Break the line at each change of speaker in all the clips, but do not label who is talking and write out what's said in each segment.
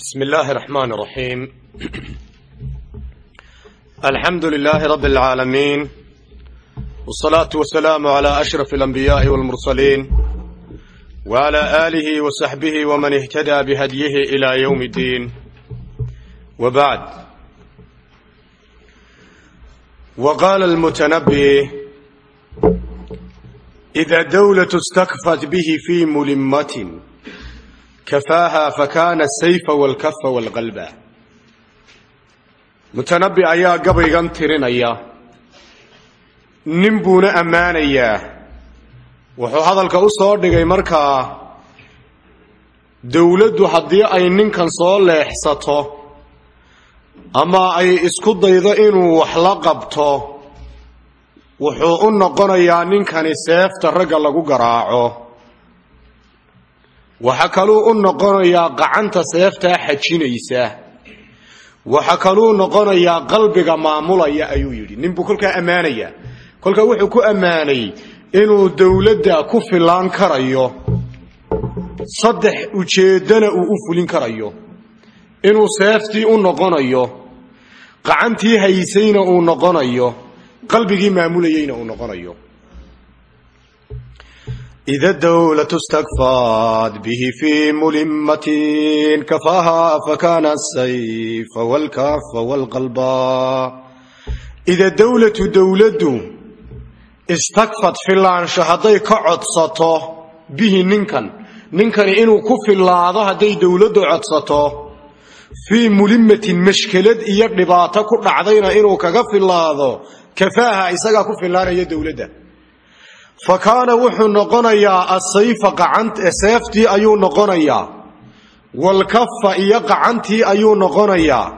بسم الله الرحمن الرحيم الحمد لله رب العالمين والصلاة والسلام على أشرف الأنبياء والمرسلين وعلى آله وصحبه ومن اهتدى بهديه إلى يوم الدين وبعد وقال المتنبي إذا دولة استكفت به في ملمة kafaaha fakaana asayfa walkafa walqalba mutanabbi ayaa gabaygan tirinaya nin buuna ammaanayaa wuxuu hadalka u soo dhigay markaa dowladdu haddii ay ninkan soo leexsato ama ay isku daydo inuu wax la qabto wuxuu u noqonayaa ninkani seefta ragga lagu garaaco waxa kaluu u noqonayaa qacanta seeftaa xajinaysa. Waxa kaluu noqonayaa qalbiga maamulaya ayuu yidhi. Ninbuu kolkaa ammaanayaa kolkaa wuxuu ku ammaanay inuu dowladda ku filaan karayo. Saddex ujeeddana uu u fulin karayo. Inuu seeftii u noqonayo. Qacantii haysayna uu noqonayo. Qalbigii maamulayeyna uu noqonayo إذا الدولة استكفت به في ملمة كفاها فكان السيف والكف والقلب إذا الدولة دولة استكفت في اللعنشة هذي كعدسته به ننكن ننكن إنه كف الله هذي دولة عدسته في ملمة مشكلة إيقنباتا كل عضينا إنه كغف الله كفاها إساقا كف الله هي دولة fa kaana wuxuu noqonayaa asayfa seeftii ayuu noqonayaa. Walkafa iyo qacantii ayuu noqonayaa.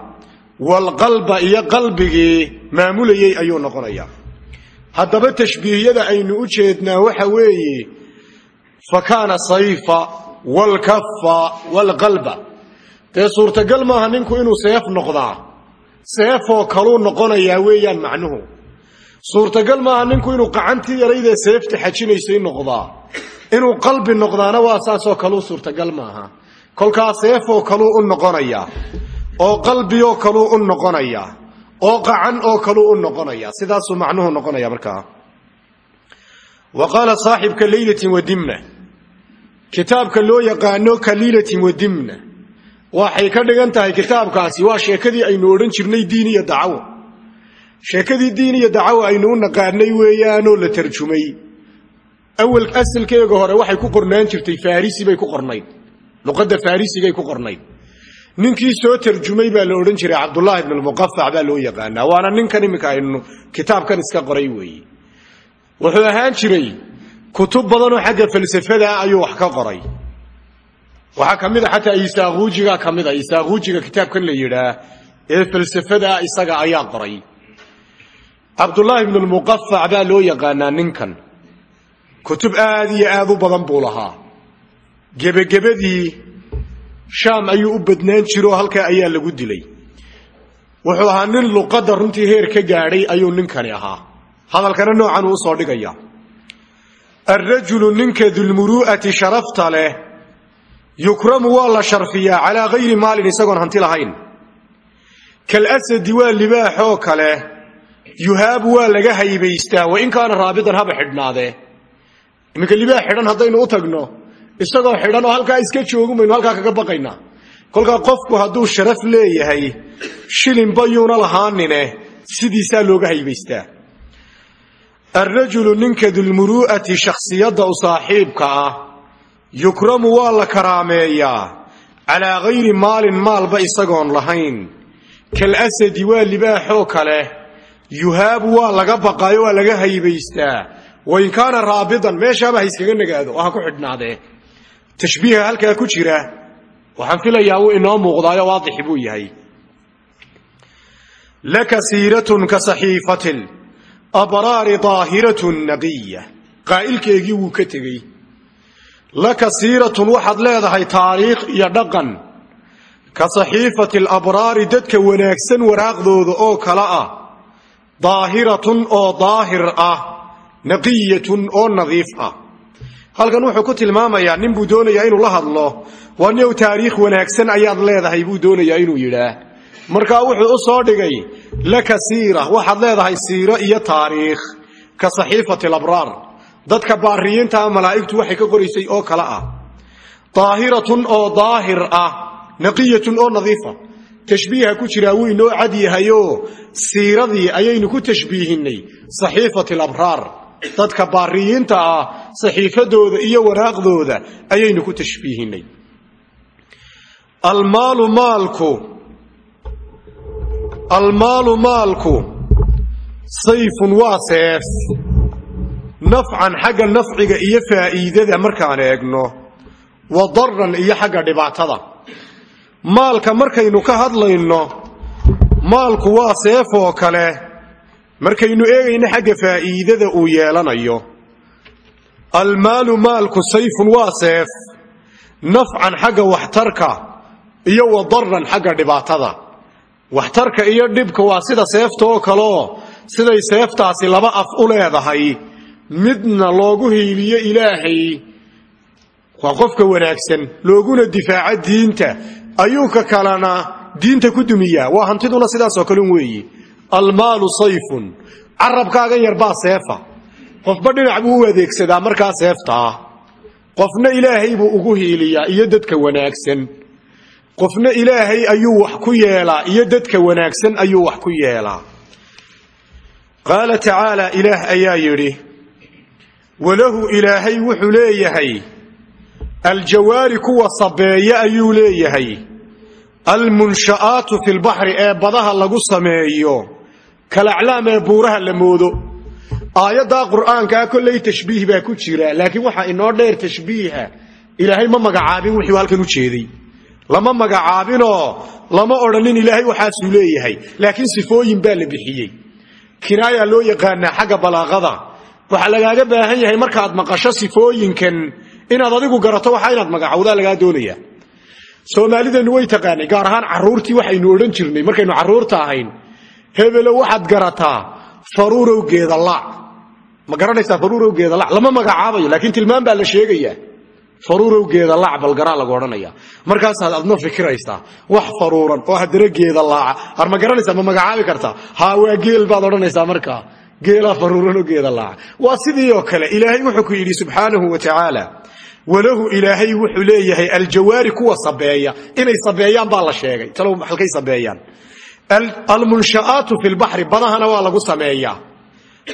Walqalba iyo qalbigii maamulayey ayuu noqonayaa. Haddaba tashbiihyada aynu u jeednaa waxa weeye fa kaana sayfa walkafa walqalba dee suurtagal maaha ninku inuu seef noqdaa? Seefoo kaluu noqonayaa weeyaan macnuhu suurtagal maaha ninku inuu qacantii yaraydee seefta xajinaysay noqdaa. Inuu qalbi noqdaana waa saasoo kaluu suurtagal maaha. Kolkaa seefoo kaluu u noqonayaa oo qalbioo kaluu u noqonayaa oo qacan oo kaluu u noqonayaa sidaasuu macnuhu noqonaya markaa wa qaala saaxibka leylatin wadimna kitaabka loo yaqaano ka liilatin wadimna waxay ka dhigan tahay kitaabkaasi waa sheekadii aynu odhan jirnay diin iyo dacawo sheekadii diin iyo dacawo aynu u naqaanay weeyaanoo la tarjumay. Awal asalkeega hore waxay ku qornaan jirtay farisi bay ku qornayd. Luqadda farisigay ku qornayd. Ninkii soo tarjumay baa la odhan jiray cabdullaahi ibn lmuqafac baa loo yaqaanaa waana ninkan iminka aynu kitaabkan iska qoray weeye wuxuu ahaan jiray kutub badanoo xagga falsafada ayuu wax ka qoray. Waxaa ka mid a xataa isaaquujiga ka mid a isaaquujiga kitaabkan la yidhaa ee falsafada isaga ayaa qoray cabdullaahi ibnu lmuqafac baa loo yaqaanaa ninkan. Kutub aad iyo aad u badan buu lahaa. Gebagebadii shaam ayuu u badnaan jiroo halkaa ayaa lagu dilay. Wuxuu ahaa nin luqadda runtii heer ka gaadhay ayuu ninkani ahaa. Hadalkana noocan uu u soo dhigaya. Alrajulu ninka dulmuru'ati sharafta leh yukramu waa la sharfiyaa calaa hayri maalin isagoon hanti lahayn. Kalasadi waa libaaxoo kale yuhaabu waa laga haybaystaa wain kaana raabidan haba xidhnaadee. Iminka libaax xidhan haddaynu u tagno isagoo xidhan oo halkaa iska joogu maynu halkaa kaga baqaynaa kolkaa qofku hadduu sharaf leeyahay shilinba yuuna lahaanine sidiisaa looga haybaystaa. Alrajulu ninka dulmuru'ati shakhsiyadda u saaxiibka ah yukramu waa la karaameeyaa. Calaa hayri maalin maalba isagoon lahayn. Kalasadi waa libaaxoo kale yuhaabu waa laga baqaayo waa laga haybaystaa. Wain kaana raabidan meeshaaba ha iskaga nagaado oo ha ku xidhnaadee tashbiiha halkaa ku jira. Waxaan filayaa wuu inoo muuqdaayo waadixi buu yahay. Laka siiratun ka saxiifatil abraari daahiratun naqiya qaa'ilkeegii wuu ka tegey. Laka siiratun waxaad leedahay taariikh iyo dhaqan. Ka saxiifati alabraari dadka wanaagsan waraaqdooda oo kale ah daahiratun oo daahir ah. Naqiyatun oo nadiif ah. Halkan wuxuu ku tilmaamayaa nin buu doonayaa inuu la hadlo. Waa niow taariikh wanaagsan ayaad leedahay buu doonayaa inuu yidhaah. Markaa wuxuu u soo dhigay laka siira waxaad leedahay siiro iyo taariikh. Ka saxiifati labraar. Dadka baariyiintaa malaa'igtu waxay ka qoraysay oo kale ah. Daahiratun oo daahir ah. Naqiyatun oo nadiifa tashbiiha ku jiraa wuu inoo cad yahayoo siiradii ayaynu ku tashbiihinay saxiifati labraar dadka baariyiinta ah saxiifadooda iyo waraaqdooda ayaynu ku tashbiihinay almaalu maalku. Almaalu maalku. Sayfun waa seef. Nafcan xagga nafciga iyo faa'iidada markaan eegno. Wa daran iyo xagga dhibaatada maalka markaynu ka hadlayno maalku waa seef kale. Markaynu eegayno xagga faa'iidada uu yeelanayo. Almaalu maalku sayfun waa seef nafcan xagga waxtarka iyo wa daran xagga dhibaatada. Waxtarka iyo dhibka waa sida seefta oo siday seeftaasi laba af u leedahay. Midna loogu hiiliyo ilaahay waa qofka wanaagsan looguna difaaco diinta ayuu ka kalena diinta ku dumiyaa. Waa hantiduna sidaasoo kalen weeyi. Almaalu sayfun. Carabkaagan yarbaa seefa. Qofba dhinac buu u adeegsadaa markaa seeftaa qofna ilaahay buu ugu hiiliyaa iyo dadka wanaagsan. Qofna ilaahay ayuu wax ku yeelaa iyo dadka wanaagsan ayuu wax ku yeelaa. Qaala tacaala ilaah ayaa yidhi walahu ilaahay wuxuu leeyahay aljawaari kuwa sabeeye ayuu leeyahay. Almunsha'aatu fi lbaxri ee badaha lagu sameeyo. Kalaclaam ee buuraha la moodo. Aayaddaa qur'aankaa kollay tashbiih baa ku jira laakiin waxaa inoo dheer tashbiiha. Ilaahay ma magacaabin wuxuu halkan u jeeday. Lama magacaabinoo lama odhanin ilaahay waxaasuu leeyahay. Laakiin sifooyin baa la bixiyey. Kinaayaa loo yaqaanaa xagga balaaqada. Waxaa lagaaga baahan yahay markaad maqasho sifooyinkan inaad adigu garato waxaa inaad magacowdaa lagaa doonaya. Soomaalideennu way taqaanay gaar ahaan carruurtii waxaynu odhan jirnay markaynu carruurta ahayn. Hebelow waxaad garataa faruurowgeeda laac ma garanaysaa faruurowgeeda lac lama magacaabayo laakiin tilmaan baa la sheegayaa faruurowgeeda laac balgaraa lagu odhanaya. Markaasaad adna fikiraysaa wax faruuran oo haddana geeda laaca ar ma garanaysaa ma magacaabi kartaa? Haa waa geel baad odhanaysaa markaa. Geelaa faruuranoo geeda laaca waa sidii oo kale ilaahay wuxuu ku yidhi subxaanahu wa tacaala walahu ilaahay wuxuu leeyahay aljawaari kuwa sabeeya. Inay sabeeyaan baa la sheegay. Talow halkay sabeeyaan. Almunsha'aatu fi lbaxri badahana waa lagu sameeyaa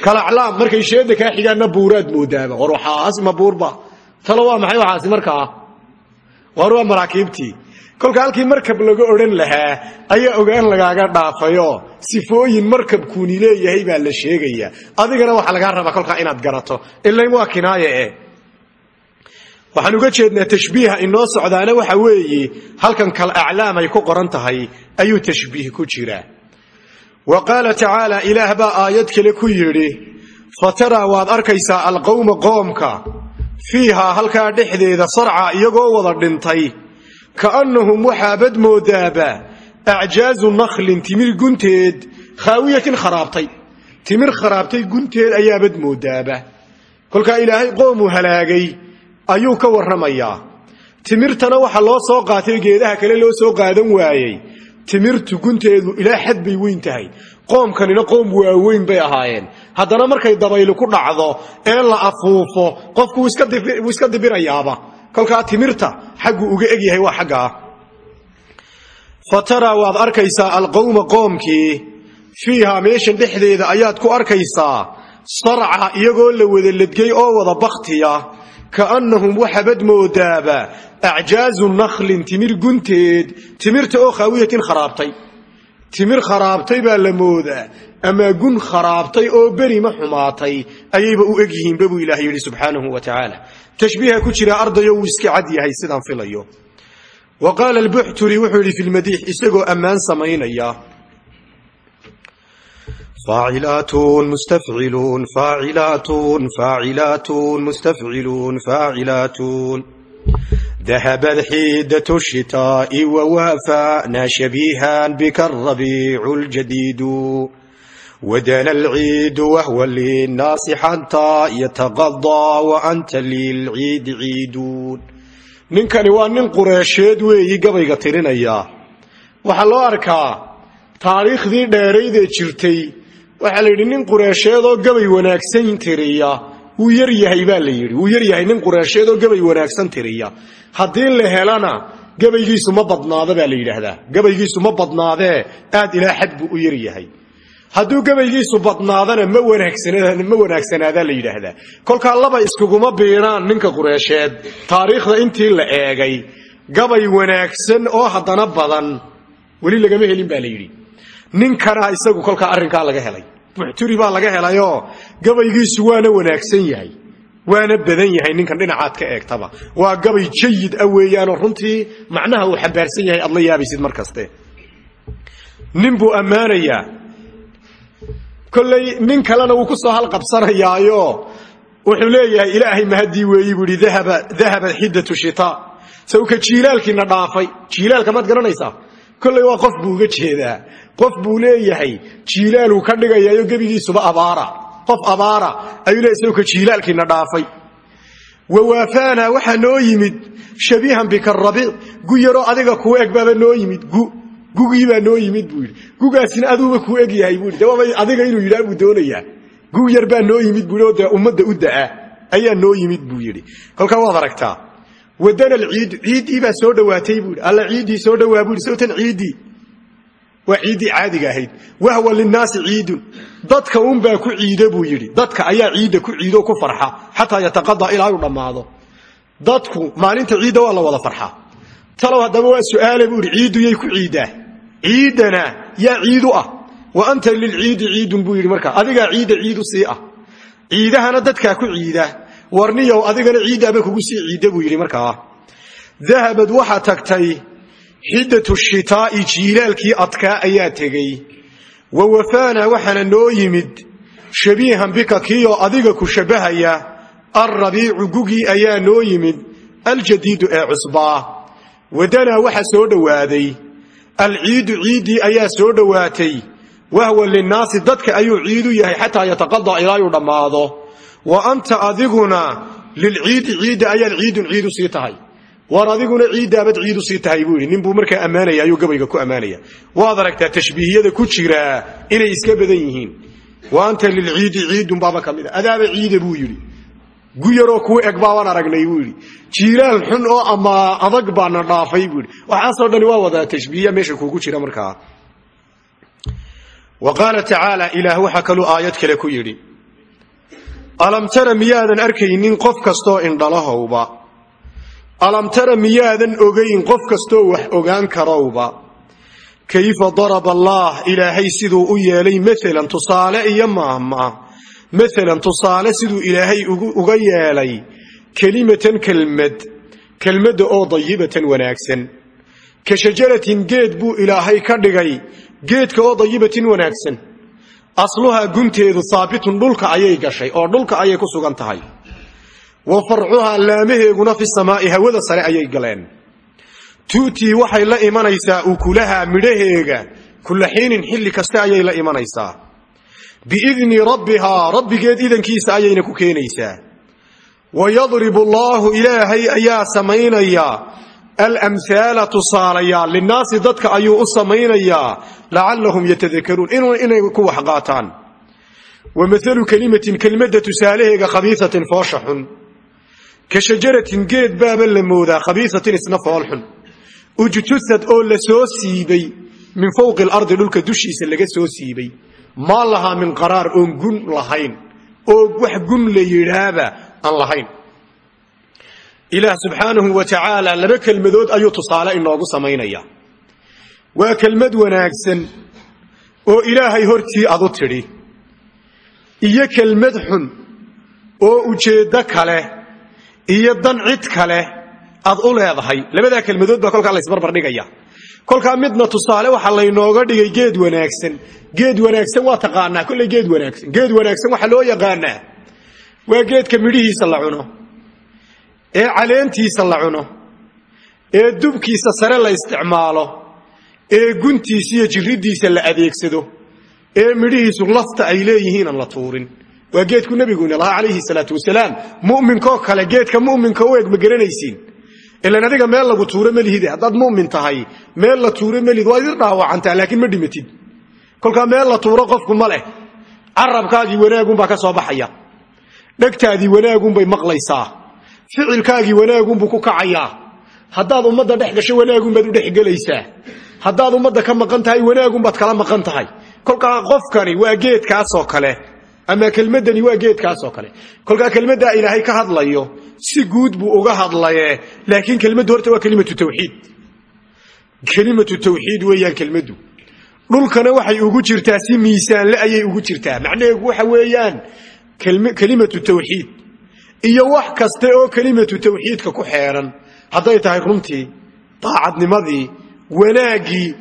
kalaclaam markay sheeda kaa xigaanna buuraad moodaaba. War waxaas ma buurba talo waa maxay waxaasi markaa? War waa maraakiibtii. Kolka halkii markab laga odhan lahaa ayaa ogaan lagaaga dhaafayo. Sifooyin markabkuuni leeyahay baa la sheegayaa adigana waxaa lagaa rabaa kolkaa inaad garato. Ilayn waa kinaaye eh waxaan uga jeednaa tashbiiha inoo socdaana waxa weeye halkan kal aclaam ay ku qoran tahay ayuu tashbiih ku jiraa wa qaala tacaala ilaah baa aayad kale ku yidhi fataraa waad arkaysaa alqowma qoomka. Fiihaa halkaa dhexdeeda sarca iyagoo wada dhintay. Ka'annahum waxaabad moodaaba acjaazu nakhlin timir gunteed khaawiyatin kharaabtay. Timir kharaabtay gunteed ayaabad moodaaba kolkaa ilaahay qoomuu halaagay ayuu ka warramayaa. Timirtana waxa loo soo qaatay geedaha kale loo soo qaadan waayey. Timirtu gunteedu ilaa xad bay weyn tahay. Qoomkanina qoom waaweyn bay ahaayeen. Haddana markay dabayli ku dhacdo ee la afuufo qofku wuu iska dibirayaaba kolkaa timirta xagguu uga egyahay waa xaggaa. Fa taraa waad arkaysaa alqowma qoomkii. Fiihaa meeshan dhexdeeda ayaad ku arkaysaa. Sarca iyagoo la wada ledgay oo wada bakhtiya kaannahum waxabad moodaaba acjaazu nakhlin timir gunteed timirta oo khaawiyatin kharaabtay timir kharaabtay baa la moodaa ama gun kharaabtay oo berima xumaatay ayayba u eg yihiinba buu ilaah yidhi subxaanahu wa tacaala tashbiiha ku jira ardayo wuu iska cad yahay sidaan filayo wa qaala albuxturi فاعلاتون مستفعلون فاعلاتون فاعلاتون مستفعلون فاعلاتون ذهبت حيدة الشتاء ووافانا شبيها بك الربيع الجديد wadana alciidu wahwa linnaasi xataa yataqadaa wa anta lilciidi ciiduun ninkani waa nin qureesheed weeyi gabayga tirinaya waxaa loo arkaa taariikhdii dheeraydee jirtay waxaa la yidhi nin qureesheedoo gabay wanaagsan tiriya. Wuu yar yahay baa la yidhi. Wuu yar yahay nin qureesheedoo gabay wanaagsan tiriya. Haddii la helana gabaygiisu ma badnaado baa la yidhaahdaa. Gabaygiisu ma badnaadee aad ilaa xad buu u yar yahay. Hadduu gabaygiisu badnaadana ma wanaagsanaadaa la yidhaahdaa. Kolkaa laba iskuguma biiraan ninka qureesheed. Taariikhda intii la eegay gabay wanaagsan oo haddana badan. Weli lagama helin baa la yidhi ninkana isagu kolkaa arrinkaa laga helay. Muxturi baa laga helayoo gabaygiisu waana wanaagsan yahay. Waana badan yahay ninkan dhinacaad ka eegtaba. Waa gabay jayid a weeyaanoo runtii macnaha uu xambaarsan yahay aad la yaabaysid mar kaste nin buu ammaanayaa kolley nin kalena wuu ku soo halqabsanayaayo. Wuxuu leeyahay ilaahay mahadii weeyi buu ihi dahabat xiddatu shitaa sawka jiilaalkiina dhaafay. Jiilaalka maad garanaysaa kolley waa qof buu uga jeedaa qof buu leeyahay jiilaaluu ka dhigayaayo gebigiisuba abaara. Qof abaara ayuu leeyahy sawka jiilaalkiina dhaafay. Wawaafaana waxaa noo yimid shabiihan bikarabiic gu yaroo adiga kuu eg noo yimid gu gugiibaa noo yimid buu gugaasina aduuba kuu eg yahay buu yidhi. Adiga inuu yidhaha buu doonayaa. Gug yar noo yimid buu yidhi dee u da'a ayaa noo yimid buu yidhi. Kolkaa waad aragtaa wadana alciidu ciiddii baa soo dhowaatay buu yidhi. Alla soo dhowaa buu yidhi. Sawtan waa ciiddii caadiga ahayd. Wahwa linnaasi ciidun. Dadka unbaa ku ciida buu yidhi. Dadka ayaa ciidda ku ciidoo ku farxa xataa yataqadaa ilaa uu dhammaado. Dadku maalinta ciidda waa la wada farxaa talow haddaba waa su'aale buu yidhi ciiddu yay ku ciiddaa ciiddana yaa ciidu ah. Wa anta lilciidi ciidun buu yidhi markaa. Adigaa ciidda ciidu sii ah. Ciidahana dadkaa ku ciida. Warniyow adigana ciiddaaba kugu sii ciidda buu yidhi markaa xiddatu shitaa'i jiilaalkii adkaa ayaa tegey. Wa wafaana waxaana noo yimid shabiihan bika kiioo adiga ku shabbahaya alrabiicu gugii ayaa noo yimid aljadiidu ee cusbaa wadanaa waxa soo dhowaaday alciidu ciiddii ayaa soo dhowaatay wahwa linnaasi dadka ayuu ciidu yahay xataa yataqadaa ilaayuu dhammaado. Wa anta adiguna lilciidi ciidda ayaad ciidun ciidu sii tahay war adiguna ciiddaabad ciidu sii tahay buu yidhi. Nin buu markaa ammaanaya ayuu gabayga ku ammaanaya. Waad aragtaa tashbiihiyada ku jiraa inay iska badan yihiin. Wa anta lilciidi ciidun baaba ka mid a. Adaaba ciida buu yidhi. Gu yaroo kuu eg aragnay buu yidhi. Jiilaal xun oo ama adag baana dhaafay buu yidhi. Waxaasoo dhani waa wada tashbiihiya meesha kuugu jira markaa. Wa qaala tacaala ilaah waxaa kale ku yidhi. Alam tara miyaadan arkaynin qof kastoo indhalahowba alam tara miyaadan ogayn qof kastoo wax ogaan karowba? Kayfa daraba allaah ilaahay siduu u yeelay maalan tusaale iyo maahmaah maalan tusaale siduu ilaahay uga yeelay kelimatan kelmad kelmadda oo dayibatan wanaagsan. Ka shajaratin geed buu ilaahay ka dhigay geedka oo dayibatin wanaagsan. Asluhaa gunteedu haabitun dhulka ayay gashay oo dhulka ayay ku sugan tahay wa farcuhaa laamaheeguna fi samaa'i hawada sare ayay galeen. Tu'tii waxay la imanaysaa ukulaha midhaheega kulla xiinin xilli kaste ayay la imanaysaa. Biidni rabbihaa rabbigeed idankiisa ayayna ku keenaysaa. Wa yadribu allaahu ilaahay ayaa samaynaya alamhaala tusaalayaal linnaasi dadka ayuu u samaynayaa lacallahum yatadakaruun inay ku wax qaataan. Wa maalu kelimatin kelmadda tusaalaheega khabiisatin foosha xun ka shajaratin geed baaba la moodaa khabiisatin isna fool xun. Ujtusad oo la soo siibay min fowqi alardi dhulka dushiisa laga soo siibay. Maa lahaa min qaraar oon gun lahayn oo wax gun la yidhaaba aan lahayn. Ilaah subxaanahu wa tacaala laba kelmadood ayuu tusaale inoogu samaynaya waa kelmad wanaagsan oo ilaahay hortii adu tidhi. Iyo kelmad xun oo ujeeddo kale iyo dan cid kale aad u leedahay. Labadaa kelmadood baa kolkaa laysbarbar dhigaya. Kolkaa midna tusaale waxaa laynooga dhigay geed wanaagsan. Geed wanaagsan waa taqaanaa. Kolley geed wanaagsan. Geed wanaagsan waxaa loo yaqaanaa. Waa geedka midhihiisa la cuno. Ee caleentiisa la cuno. Ee dubkiisa sare la isticmaalo. Ee guntiisa iyo jirriddiisa la adeegsado. Ee midhihiisu lafta ay leeyihiin aan la tuurin waa geedku nebiguina lahaa calayhi salaatu wasalaam. Mu'minkoo kale geedka mu'minka u eg ma garanaysiin. Ilan adiga meel lagu tuuro melihide haddaad mu'min tahay meel la tuuro melihid waa idin dhaawacantaa laakiin ma dhimatid. Kolkaa meel la tuuro qofku ma leh. Carabkaagii wanaagunbaa ka soo baxaya. Dhegtaadii wanaagunbay maqlaysaa. Ficilkaagii wanaagunbuu ku kacayaa. Haddaad ummadda dhex gasho wanaagunbaad u dhexgelaysaa haddaad ummadda ka maqan tahay wanaagunbaad kala maqan tahay. Qofkani waa geedkaasoo kale ama kelmadani waa geedkaasoo kale. kolkaa kelmaddaa ilaahay ka hadlayo si guud buu uga hadlaye laakiin kelmaddu horta waa kelimatu tawxiid. Kelimatu tawxiid weeyaan kelmaddu. Dhulkana waxay ugu jirtaa si miisaanle ayay ugu jirtaa. Macnaheedu waxa weeyaan kelimatu tawxiid. Iyo wax kaste oo kelimatu tawxiidka ku xeeran hadday tahay runtii daacadnimadii wanaaggii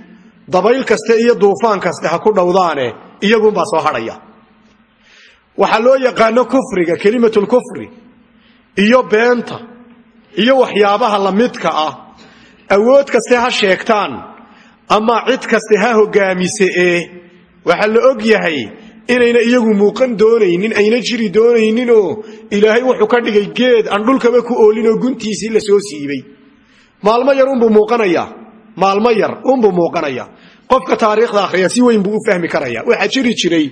dabayl kaste iyo duufaan kaste ha ku dhowdaane iyagunbaa soo hadhaya waxaa loo yaqaano kufriga kelimatulkufri iyo beenta iyo waxyaabaha lamidka ah. Awood kaste ha sheegtaan ama cid kaste ha hogaamise ee waxaa la og yahay inayna iyagu muuqan doonaynin ayna jiri doonayninoo ilaahay wuxuu ka dhigay geed aan dhulkaba ku oolinoo guntiisii la soo siibay. Maalmo yar unbuu muuqanayaa maalmo yar unbuu muuqanaya. Qofka taariikhda akhriya si weyn buu u fahmi karaya. Waxaa jiri jiray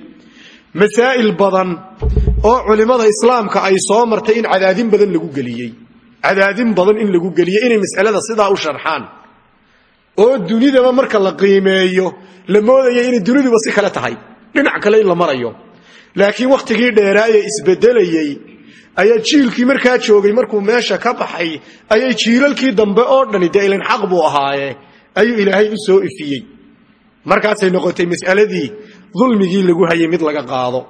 masaa'il badan oo culimmada islaamka ay soo martay in cadaadin badan lagu geliyey. Cadaadin badan in lagu geliyey inay mas'alada sidaa u sharxaan. Oo dunidaba marka la qiimeeyo la moodaya inay duniduba si kale tahay. Dhinac kale in la marayo. Laakiin wakhtigii dheeraaye isbedelayey ayaa jiilkii markaa joogay markuu meesha ka baxay ayay jiilalkii dambe oo dhani dee ilan xaq buu ahaaye ayuu ilaahay u soo ifiyey. Markaasay noqotay mas'aladii dulmigii lagu hayay mid laga qaado.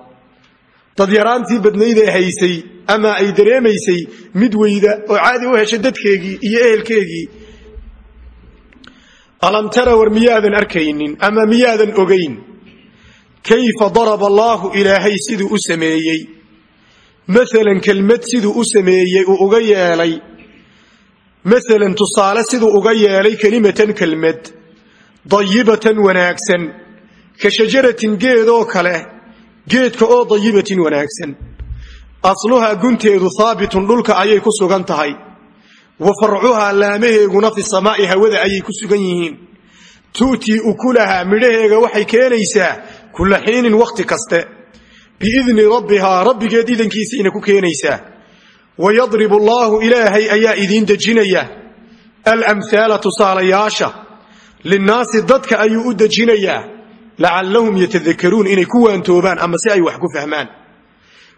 Dadyaraantii badnaydee haysay ama ay dareemaysay mid weyda oo caadi u heshay dadkeegii iyo ehelkeegii. Alam tara war miyaadan arkaynin ama miyaadan ogayn kayfa daraba allaahu ilaahay siduu u sameeyey? Maalan kelmad siduu u sameeyey uu uga yeelay? Maalan tusaale siduu uga yeelay kelimatan kelmad? Dayibatan wanaagsan ka shajaratin geedoo kale geedka oo dayibatin wanaagsan. Asluhaa gunteedu haabitun dhulka ayay ku sugan tahay. Wa farcuhaa laamaheeguna fi samaa'i hawada ayay ku sugan yihiin. Tu'tii ukulahaa midhaheega waxay keenaysaa kulla xiinin wakhti kaste. Biidni rabbihaa rabbigeed idankiisayna ku keenaysaa. Wa yadribu allaahu ilaahay ayaa idiin dejinaya. Alamhaala tusaalayaasha linnaasi dadka ayuu u dejinayaa lacallahum yatadakaruun inay ku waantoobaan ama si ay wax ku fahmaan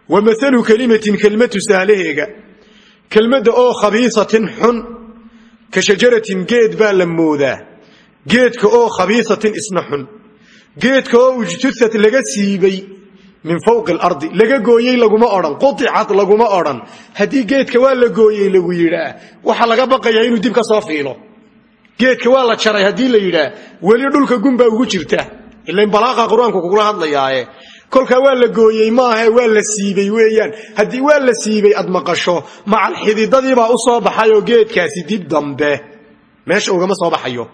wa maalu kelimatin kelma tusaalaheega kelmadda oo khabiisatin xun ka shajaratin geed baa la moodaa geedka oo khabiisatin isna xun geedka oo ujtusat laga siibay min fawqi alardi laga gooyey laguma odhan quicad laguma odhan haddii geedka waa la gooyey lagu yidhaa waxaa laga baqayaa inuu dib ka soo ugu jirta ilan balaaqa qur'aanku kugula hadlayaaye. Kolkaa waa la gooyey maahe waa la siibey weeyaan. Haddii waa la siibay aad maqasho macal xididadiibaa u soo baxayoo geedkaasi dib dambe. Meesha ugama soo baxayo.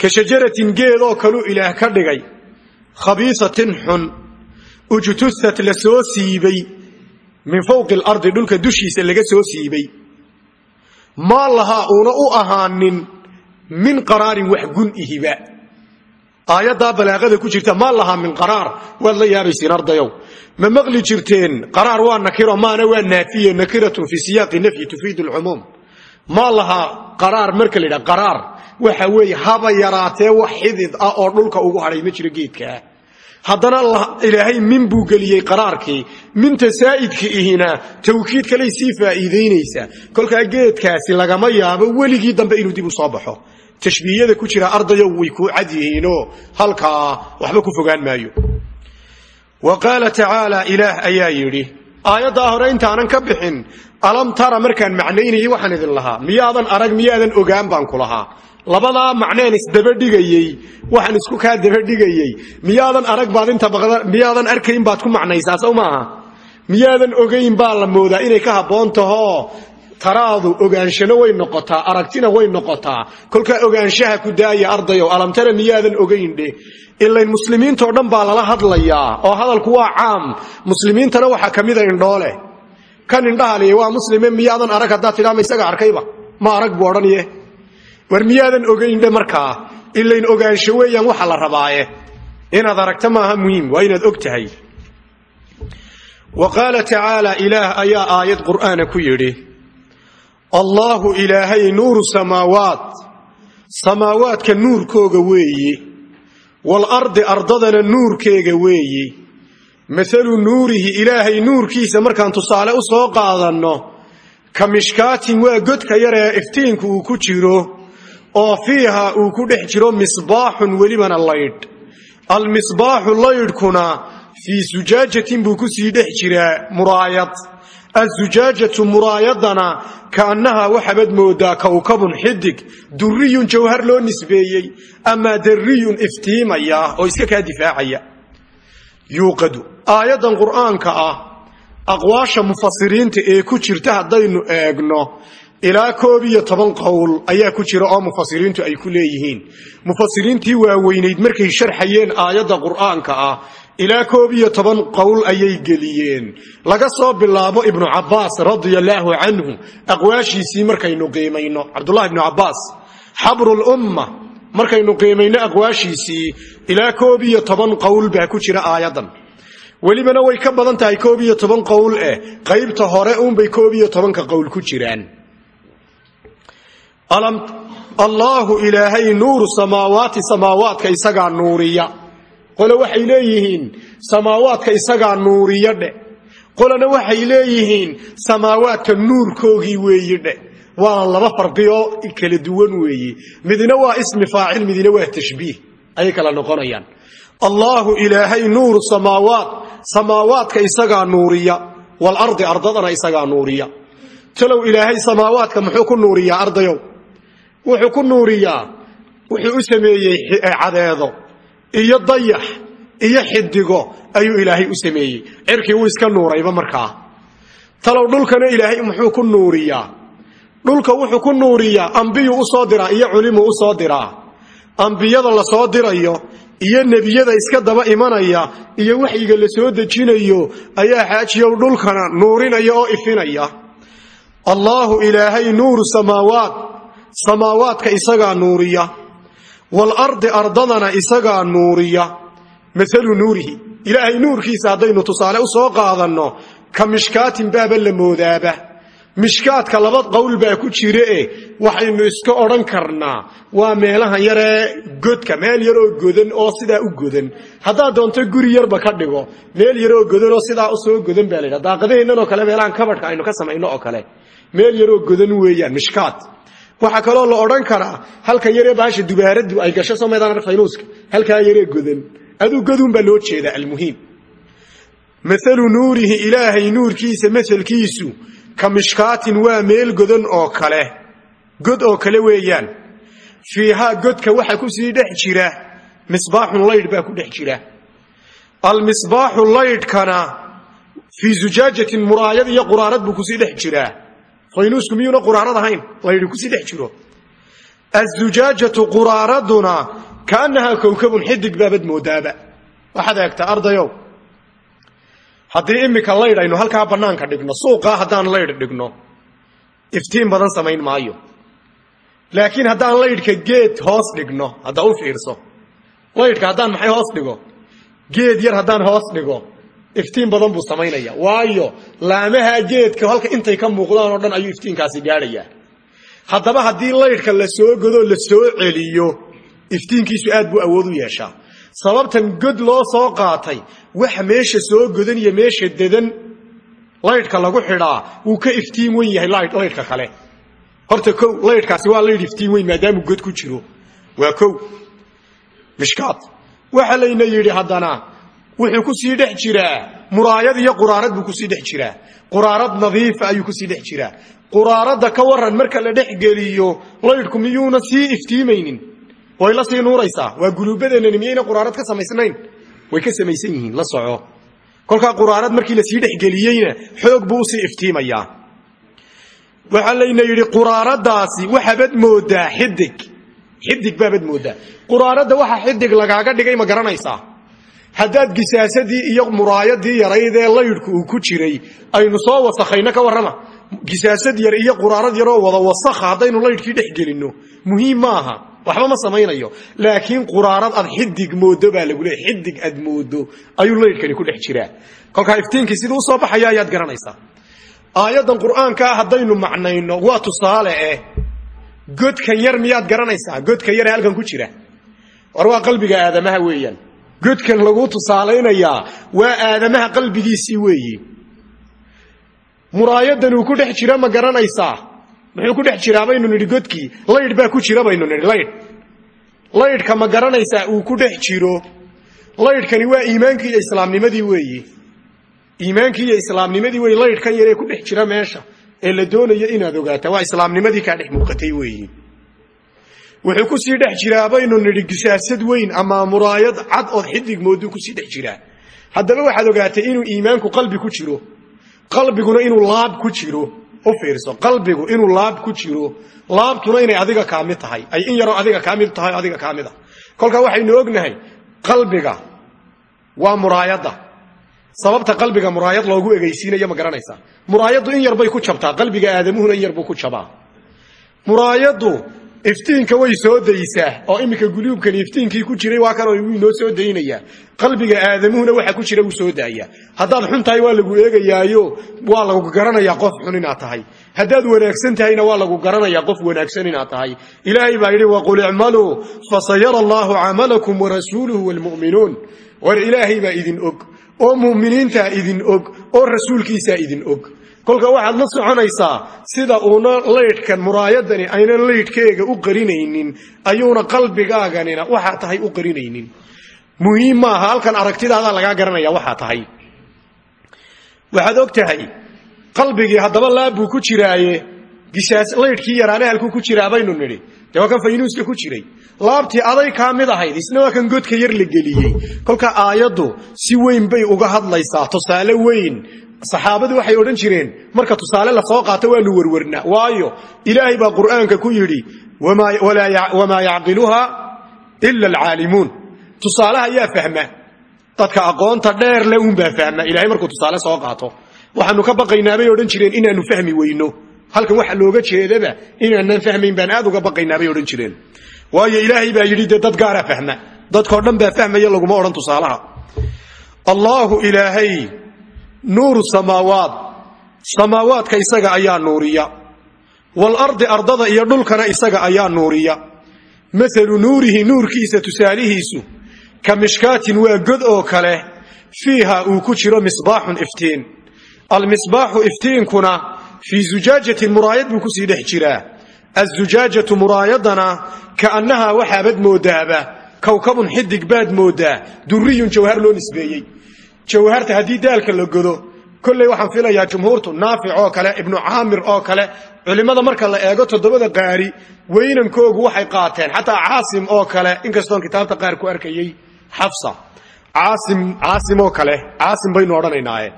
Ka shajaratin geedoo kaluu ilaah ka dhigay. Khabiisatin xun. Ujtusat la soo siibay. Min fawqi alardi dhulka dushiisa laga soo siibay. Maa lahaa uuna u ahaanin min qaraarin wax gun ihiba aayaddaa balaaqada ku jirta maa lahaa min qaraar. Waad la yaabaysiin ardayow ma maqli jirteen? Qaraar waa nakiro maana waa naafiye nakiratun fi siyaaqi nafyi tufiidu lcumuum maa lahaa qaraar marka la yidhaha qaraar waxa weeye haba yaraatee wax xidid ah oo dhulka ugu hadhay ma jiro geedkaa haddana ilaahay min buu geliyey qaraarkii minta saa'idka ihina tawkiid kaley sii faa'iidaynaysaa kolkaa geedkaasi lagama yaabo weligii dambe inuu dib u soo baxo tashbiihiyada ku jira ardayow way kuu cad yihiinoo halkaa waxba ku fogaan maayo. Wa qaala tacaala ilaah ayaa yidhi aayaddaa hore intaanan ka bixin alam tara markaan macnaynayey waxaan idin lahaa. Miyaadan arag miyaadan ogaan baan ku lahaa. Labadaa macneen isdabadhigayey waxaan isku kaa dabadhigayey miyaadan arag baad inta miyaadan arkayn baad ku macnaysaa sow maaha? Miyaadan ogayn baa la moodaa inay ka habboon tahoo taraadu ogaanshana way noqotaa aragtina way noqotaa. Kolkaa ogaanshaha ku daaya ardayow alamtara miyaadan ogayndhe ilayn muslimiintao dhan baa lala hadlayaa oo hadalku waa caam. Muslimiintana waxaa ka mida indhoole. Kan indhahali waa muslime miyaadan arag haddaad tidhaama arkayba? Ma arag buu odhaniye war miyaadan ogayndhe markaa? Ilayn ogaansho weeyaan waxa la rabaaye. Inaad aragta maaha muhiim waa inaad og tahay wa qaala tacaala ilaah ayaa aayad qur'aana ku yidhi allaahu ilaahay nuuru samaawaat samaawaadka nuurkooga weeyi. Waalardi ardadana nuurkeega weeyi. Mathalu nuurihi ilaahay nuurkiisa markaan tusaale u soo qaadanno ka mishkaatin waa godka yar ee iftiinku uu ku jiro oo fiiha uu ku dhex jiro misbaaxun welibana laydh. Almisbaaxu laydhkuna fii sujaajatin buu ku sii dhex jiraa muraayad azujaajatu muraayadana kaannaha waxaabad moodaa kowkabun xidig duriyun jawhar loo nisbeeyey amaa darriyun iftiimaya oo iska kaa difaacaya. Yuuqadu aayaddan qur'aanka ah aqwaasha mufasiriinta ee ku jirta haddaynu eegno ilaa koob iyo toban qowl ayaa ku jira oo mufasiriintu ay ku leeyihiin. Mufasiriintii waaweynayd markay sharxayeen aayadda qur'aanka ah ilaa koob iyo toban qowl ayay geliyeen. Laga soo bilaabo ibnu cabaas radia allaahu canhu aqwaashiisii markaynu qiimayno. Cabdullahi ibnu cabaas xabrulumma markaynu qiimayno aqwaashiisii ilaa koob iyo toban qowl baa ku jira aayaddan welibana way ka badan tahay koob iyo toban qowl eh. Qaybta hore uunbay koob iyo tobanka qowl ku jiraan. Allaahu ilaahay nuuru samaawaati samaawaadka isagaa nuuriya qole waxay leeyihiin samaawaadka isagaa nuuriya dhe. Qolena waxay leeyihiin samaawaadka nuurkoogii weeyi dhe. Waana laba farqioo kala duwan weeye midna waa ismi faacil midna waa tashbiih. Ayay kala noqonayaan. Allaahu ilaahay nuuru samaawaat samaawaadka isagaa nuuriya. Waalardi ardadana isagaa nuuriya. Talow ilaahay samaawaadka muxuu ku nuuriyaa ardayow? Wuxuu ku nuuriyaa wuxuu u sameeyey cadeedo iyo dayax iyo xidigo ayuu ilaahay u sameeyey. Cirkii wuu iska nuurayba markaa. Talow dhulkana ilaahay muxuu ku nuuriyaa. Dhulka wuxuu ku nuuriyaa ambiyuu u soo diraa iyo culimuu u soo diraa. Ambiyada la soo dirayo iyo nebiyada iska daba imanaya iyo waxyiga la soo dejinayo ayaa xaajiyow dhulkana nuurinaya oo ifinaya. Allaahu ilaahay nuuru samaawaat samaawaadka isagaa nuuriya waalardi ardadana isagaa nuuriya. Maalu nuurihi. Ilaahay nuurkiisa haddaynu tusaale u soo qaadanno ka mishkaatin baaba la moodaaba. Mishkaadka laba qowl baa ku jire e waxaynu iska odhan karnaa. Waa meelahan yaree godka meel yaroo godan oo sidaa u godan. Haddaad doonto guri yarba ka dhigo meel yaroo godan oo sidaa u soo godan baa laydha daaqadaheennan oo kale meelahan kabadhka aynu ka samayno oo kale. Meel yaroo godan weeyaan waxaa kaloo la odhan karaa halkan yaree baasha dubaaradu ay gasho somaydaan faynuuska halkaa yaree godan. Aduu godun baa loo jeedaa almuhiim. Maalu nuurihi ilaahay nuurkiisa masalkiisu ka mishkaatin meel godan oo kale. God oo kale weeyaan. Fiihaa godka waxa ku sii dhex jira misbaaxun laydh baa ku dhex jira. Almisbaaxu laydhkana fii zujaajatin muraayad iyo quraarad buu ku sii dhex jiraa faynuusku miyuuna quraarad ahayn? Laydhi ku sii dhex jiro. Azujaajatu quraaraduna kaannahaa kowkabun xidig baabad moodaaba. Waxaad eegtaa ardayow haddii immika laydh aynu halkaa bannaanka dhigno suuqaa haddaan laydh dhigno iftiin badan samayn maayo. Laakiin haddaan laydhka geed hoos dhigno hadda u fiirso. Laydhka haddaan maxay hoos dhigo? Geed yar haddaan hoos dhigo iftiin badan buu samaynaya waayo laamaha geedka halka intay ka muuqdaan oo dhan ayuu iftiinkaasi gaadhayaa. Haddaba haddii laydhka la soo godoo la soo celiyo iftiinkiisu aad buu awood u yeeshaa. Sababtan god loo soo qaatay waxa meesha soo godan iyo meesha dedan laydhka lagu xidhaa wuu ka iftiin wen yahay laydhka kale. Horta kow laydhkaasi waa laydh iftiin weyn maadaamuu god ku jiro. Waa kow mishkaad. Waxa layna yidhi haddana wuxuu ku sii dhex jiraa. Muraayad iyo quraarad buu ku sii dhex jiraa. Quraarad nadiifa ayuu ku sii dhex jiraa. Quraaradda ka waran marka la dhex geliyo laydhku miyuuna sii iftiimaynin? Way la sii nuuraysaa. Waa guluubadeenani miyayna quraarad ka samaysnayn? Way ka samaysan yihiin. La soco. Kolkaa quraarad markii la sii dhexgeliyeyna xoog buu u sii iftiimayaa. Waxaa layna yidhi quraaradaasi waxaabad moodaa xidig. Xidig baabad moodaa. Quraaradda waxa xidig lagaaga dhigay ma garanaysaa haddaad gisaasadii iyo muraayadii yarayd ee laydhku uu ku jiray aynu soo wasakhayno ka warrama. Gisaasad yar iyo quraarad yaroo wada wasakha haddaynu dhex gelinno. Muhiim ma aha. Waxba ma samaynayo. Laakiin quraarad aad xidig moodo baa lagu leey xidig aad moodo ayuu laydhkani ku dhex jiraa. Kolkaa iftiinkii siduu u soo baxaya ayaad garanaysaa. Aayaddan qur'aankaa haddaynu macnayno waa tusaale eh. Godkan yar miyaad garanaysaa? Godka yar halkan ku jira. War waa qalbiga aadamaha weeyaan godkan lagu tusaalaynayaa waa aadamaha qalbigiisii weeyi. Muraayadan uu ku dhex jira ma garanaysaa muxuu ku dhex jiraa baynu nidhi godkii laydh baa ku jira baynu nidhi laydh. Laydhka ma garanaysaa uu ku dhex jiro. Laydhkani waa iimaankii iyo islaamnimadii weeyi. Iimaankii iyo islaamnimadii wey laydhkan yaree ku dhex jira meesha ee la doonayo inaad ogaataa waa islaamnimadii kaa dhex muuqatay weeyi wuxuu ku sii dhex jiraa baynu nidhi gisaasad weyn ama muraayad cad ood xidig mooduu ku sii dhex jiraa. Haddaba waxaad ogaatay inuu iimaanku qalbi ku jiro qalbiguna inuu laab ku jiro. U fiirso qalbigu inuu laab ku jiro. Laabtuna inay adiga kaa mid tahay. Ay in yaroo adiga kaa mid tahay adiga kaa mid ah. Kolkaa waxaynu ognahay qalbiga waa muraayadda. Sababta qalbiga muraayad loogu egeysiinayo ma garanaysaa muraayaddu in yarbay ku jabtaa qalbiga aadamuhuna in yarbuu ku jabaa. Muraayaddu iftiinka way soo daysaa oo iminka guluubkani iftiinkii ku jiray waa kanoo inoo soo daynayaa qalbiga aadamuhuna waxa ku jira wuu soo daaya. Haddaad xun tahay waa lagu eegayaayo waa lagu garanayaa qof xun inaad tahay. Haddaad wanaagsan tahayna waa lagu garanayaa qof wanaagsan inaad tahay. Ilaahay baa yidhi waqul icmaluu fasayara allaahu camalakum warasuuluhu wlmu'minuun war ilaahay baa idin og oo mu'miniintaa idin og oo rasuulkiisaa idin og kolka waxaad la soconaysaa sida uuna laydhkan muraayadani aynan laydhkeega u qarinaynin ayuuna qalbigaaganina waxaa tahay u qarinaynin. Muhiim maaha halkan aragtidaadaa lagaa garanaya waxaa tahay. Waxaad og tahay qalbigii haddaba laab buu ku jiraaye gisaas laydhkii yaraana halkuu ku jiraa baynu nidhi. Dee waa kan faynuuska ku jiray. Laabtii aday kaa mid ahayd isna waa kan godka yar la geliyey. Kolka aayaddu si weyn bay uga hadlaysaa tusaale weyn saxaabadu waxay odhan jireen marka tusaale la soo qaato waanu werwarnaa waayo ilaahay baa qur'aanka ku yidhi wamaa yacqiluha ila alcaalimuun. Tusaalaha yaa fahma. Dadka aqoonta dheer le unbaa fahma. Ilahay markuu tusaale soo qaato waxaanu ka baqaynaabay odhan jireen inaanu fahmi weyno. Halkan waxa looga jeedaba inaanan fahmayn baan aad uga baqaynaabay odhan jireen. Waayo ilaahay baa yidhi dee dad gaara fahma. Dadkao dhan baa fahmaya laguma odhan tusaalaha. Allaahu ilaahay nuuru samaawaat samaawaadka isaga ayaa nuuriya. Waalardi ardada iyo dhulkana isaga ayaa nuuriya. Maalu nuurihi nuurkiisa tusaalihiisu ka mishkaatin waa god oo kale fiiha uu ku jiro misbaaxun iftiin. Almisbaaxu iftiinkuna fii zujaajatin muraayad buu ku sii dhex jiraa. Azujaajatu muraayadana kaannahaa waxaabad moodaaba kowkabun xidig baad moodaa duriyun jawhar loo nisbeeyey jawharta haddii daalka la godo kolley waxaan filayaa jumhuurtu naafic oo kale ibnu caamir oo kale culimmada marka la eego toddobada qaari weynankoogu waxay qaateen. Xataa caasim oo kale inkastoon kitaabta qaar ku arkayey xafsa. Caasim oo kale caasim baynu odhanaynaaye.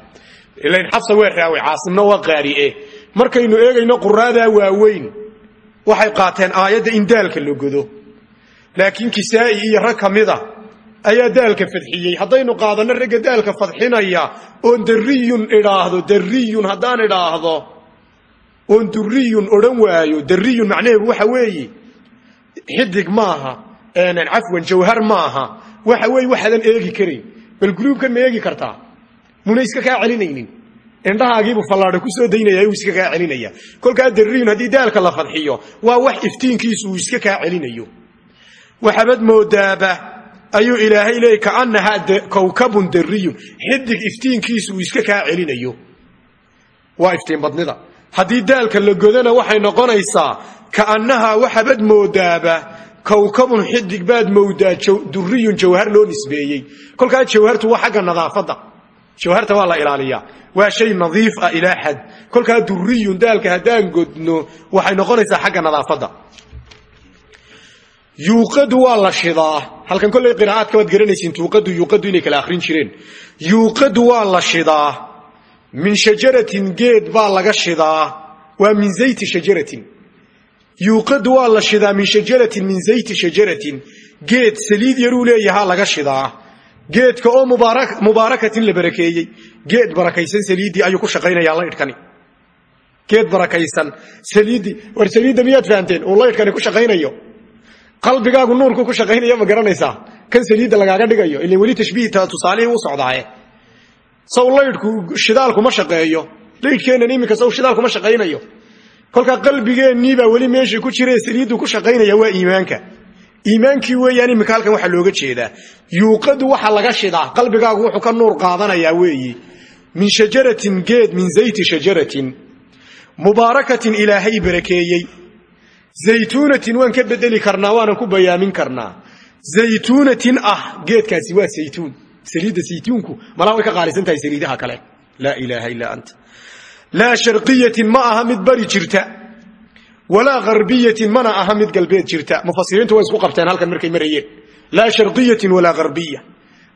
Ilain xafsa waa raawi caasimna waa qaari'e markaynu eegayno quraadaa waaweyn waxay qaateen aayadda in daalka la godo. Laakiin kisaa'i iyo rag ka mida ayaa daalka fadxiyey. Haddaynu qaadanno ragga daalka fadxinaya oon dariyun idhaahdo dariyun haddaan idhaahdo. Oon duriyun odhan waayo dariyun macnaheedu waxa weeye xidig maaha cafwan jawhar maaha. Waxa weeye waxaadan eegi karayn bal guluubkan ma eegi kartaa. Muna iska kaa celinaynin. Indhahaagiibuu fallaadho ku soo daynaya uu iska kaa celinaya. Kolkaa dariyun haddii daalka la fadxiyo waa wax iftiinkiisu uu iska kaa celinayo. Waxaabad moodaaba ayuu ilaahay leey kaannahaa kowkabun dariyun xidig iftiinkiisu uu iska kaa celinayo. Waa iftiin badnida. Haddii daalka la godana waxay noqonaysaa kaannahaa waxaabad moodaaba kowkabun xidig baad moodaa duriyun jawhar loo nisbeeyey. Kolkaa jawhartu waa xagga nadaafadda. Jawharta waa la ilaaliyaa. Waa shay nadiif ah ilaa xad kolkaa duriyun daalka haddaan godno waxay noqonaysaa xagga nadaafadda yuuqadu waa la shidaa. Halkan kolley qiraa'aadka waad garanaysiin tuuqadu yuuqadu inay kala akhrin jireen. Yuuqadu waa la shidaa. Min shajaratin geed baa laga shidaa. Waa min zayti shajaratin. Yuuqadu waa la shidaa min shajaratin min zayti shajaratin. Geed saliid yaruu leeyahaa laga shidaa. Geedka oo mubaarakatin la barakeeyey. Geed barakaysan saliiddii ayuu ku shaqaynayaa laydhkani geed barakaysan saliiddii war saliidda miyaad fahamteen? Uu laydhkani ku shaqaynayo qalbigaagu nuurku ku shaqaynaya ma garanaysaa? Kan saliidda lagaaga dhigayo ila weli tashbiihta tusaalihii u socdaaye. Saw laydhku shidaalku ma shaqeeyo. Laydhkeennan iminka saw shidaalku ma shaqaynayo. Kolkaa qalbigeenniibaa weli meeshii ku jirae saliiddu ku shaqaynaya waa iimaanka. Iimaankii weeyaan iminka halkan looga jeedaa. Yuuqadu waxa laga shidaa. Qalbigaagu wuxuu ka nuur qaadanayaa weeyi. Min shajaratin geed min zayti shajaratin. Mubaarakatin ilaahay barakeeyey zaytuunatin waan ka bedeli karnaa waanan ku bayaamin karnaa. Zaytuunatin ah geedkaasi waa saytuun saliidda saytuunku malaa way ka qaalisan tahay saliidaha kale. Laa ilaaha illaa anta. Laa sharqiyatin ma aha mid bari jirta. Walaa harbiyatin mana aha mid galbeed jirta. Mufasiriintu way isku qabteen halkan markay marayeen. Laa sharqiyatin walaa harbiya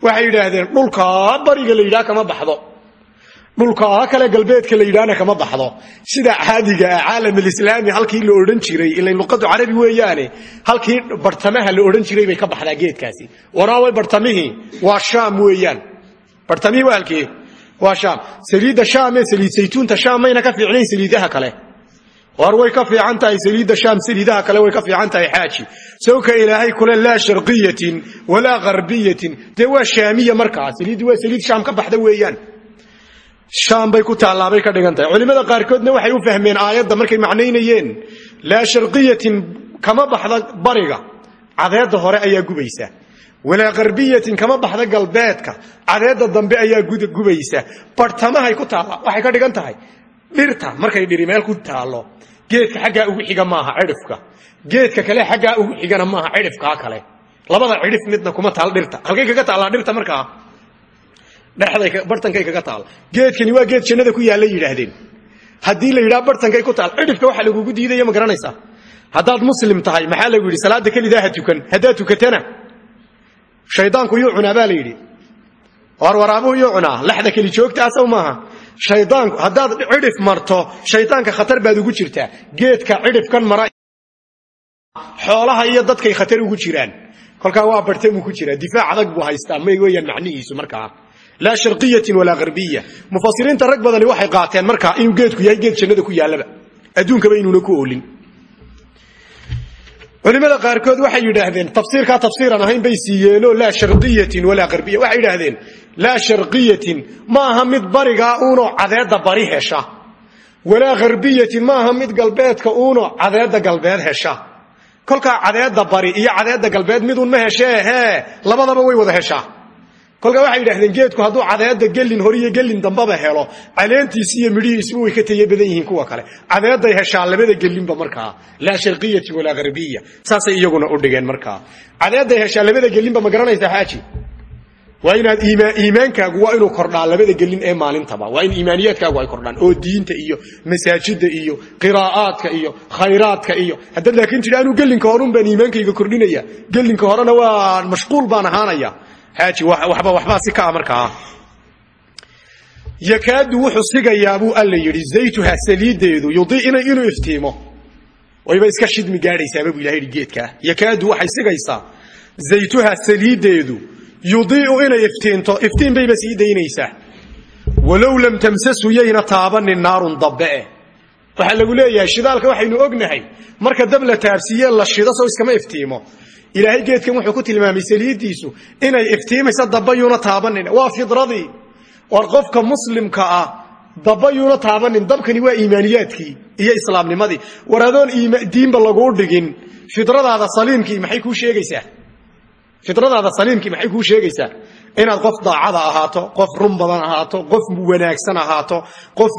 waxay yidhaahdeen dhulkaa bariga la dhulkaa kale galbeedka la yidhaahna kama baxdo. Sida caadiga ah caalamalislaami halkii la odhan jiray ila luqadu carabi weeyaane halkii bartamaha la odhan jiray bay ka baxdaa geedkaasi. Waraaway bartamihii waa shaam weeyaan. Bartamihii waa halkii waa shaam. Saliidda shaam ee saliid saytuunta shaam mayna ka fiicnayn saliidaha kale. War ka fiican tahay shaam saliidaha kale way ka fiican tahay sawka ilaahay kule laa sharqiyatin walaa harbiyatin dee waa markaa saliiddu waa saliid shaam ka baxda weeyaan shaam bay ku taallaabay ka dhigan tahay culimmada qaarkoodna waxay u fahmeen aayadda markay macnaynayeen laa sharqiyatin kama baxda bariga cadeedda hore ayaa gubaysa. Walaa harbiyatin kama baxda galbeedka cadeedda dambe ayaa gubaysa. Bartamahay ku taalla waxay ka dhigan dhirta markay dhiri meel ku taallo geedka xaggaa ugu xiga maaha cidhifka geedka kale xaggaa ugu xigana maaha cidhifkaa kale. Labada cidhif midna kuma taal dhirta. Halkay kaga taallaa dhirta markaa dhexday bartankay kaga taal. Geedkani waa geed jannada ku yaalla yidhaahdeen. Haddii la yidhaha bartankay ku taal cidhifka waxa lagugu diidaya ma garanaysaa haddaad muslim tahay maxaa lagu yidhi salaada kelidaa ha tukan haddaad tukatana? Shaydaanku yuu cunaa baa la yidhi. Warwaraabuhu yuu cunaa laxda keli joogtaasaw maaha. Shaydaanku haddaad cidhif marto shaydaanka khatar baad ugu jirtaa. Geedka cidhifkan mara xoolaha iyo dadkay khatar ugu jiraan. Kolkaa waa bartamuu ku jiraa difaac adag buu haystaa may weeyaan macnihiisu markaa laa sharqiyatin walaa harbiya mufasiriinta rag badani waxay qaateen markaa inuu geedku yahay geed jannada ku yaallaba. Adduunkaba inuuna ku oolin. Culimada qaarkood waxay yidhaahdeen tafsiirkaa tafsiiran ahayn bay siiyeenoo laa sharqiyatin walaa harbiya waxay yidhaahdeen laa sharqiyatin ma aha mid barigaa uunoo cadeedda bari hesha. Walaa harbiyatin ma aha mid galbeedka uunoo cadeedda galbeed bari iyo cadeedda galbeed midun ma heshee hee labadaba way wada heshaa kolkaa waxay yidhahdeen geedku hadduu cadeedda gelin hore iyo gelin dambaba helo caleentiisi iyo midhihiisuba way ka taya badan yihiin kuwa kale. Cadeedday heshaa labada gelinba markaa laa sharqiyati walaa harbiya saasay iyaguna u dhigeen markaa. Cadeedday heshaa labada gelinba ma garanaysaa xaaji? Waa inaad iimaankaagu waa inuu kordhaa labada gelin ee maalintaba. Waa in iimaaniyaadkaagu ay kordhaan oo diinta iyo masaajida iyo qiraa'aadka iyo khayraadka iyo haddaad laakiin tidhi anuu gelinka horun baan iimaankayga kordhinaya. Gelinka horena waa mashquul baan ahaanaya xaaji waxba waxbaa si kaa markaa yakaadu wuxuu sigayaa buu alla yidhi zaytuha saliideedu yudii inuu iftiimo. Wayba iska shidmi gaadhaysaaba buu ilaha yidhi geedkaa yakaadu waxay sigaysaa zaytuha saliideedu yudiicu inay iftiinto. Iftiin bayba sii daynaysaa. Walow lam tamsasu yayna taabanin naarun dabbe'e waxaa lagu leeyahay shidaalka waxaynu ognahay marka dab la taabsiiye la shido soo iskama iftiimo ilaahay geedkan wuxuu ku tilmaamay saliiddiisu inay iftiimaysa dabbayuuna taabanin. Waa fidradii war qofka muslimka ah dabbayuuna taabanin. Dabkani waa iimaaniyaadkii iyo islaamnimadii. War adoon diinba laguu dhigin fidradaada saliimkii maxay kuu sheegaysaa? Fidradaada saliimkii maxay kuu sheegaysaa? Inaad qof daacada ahaato qof run badan ahaato qof wanaagsan ahaato qof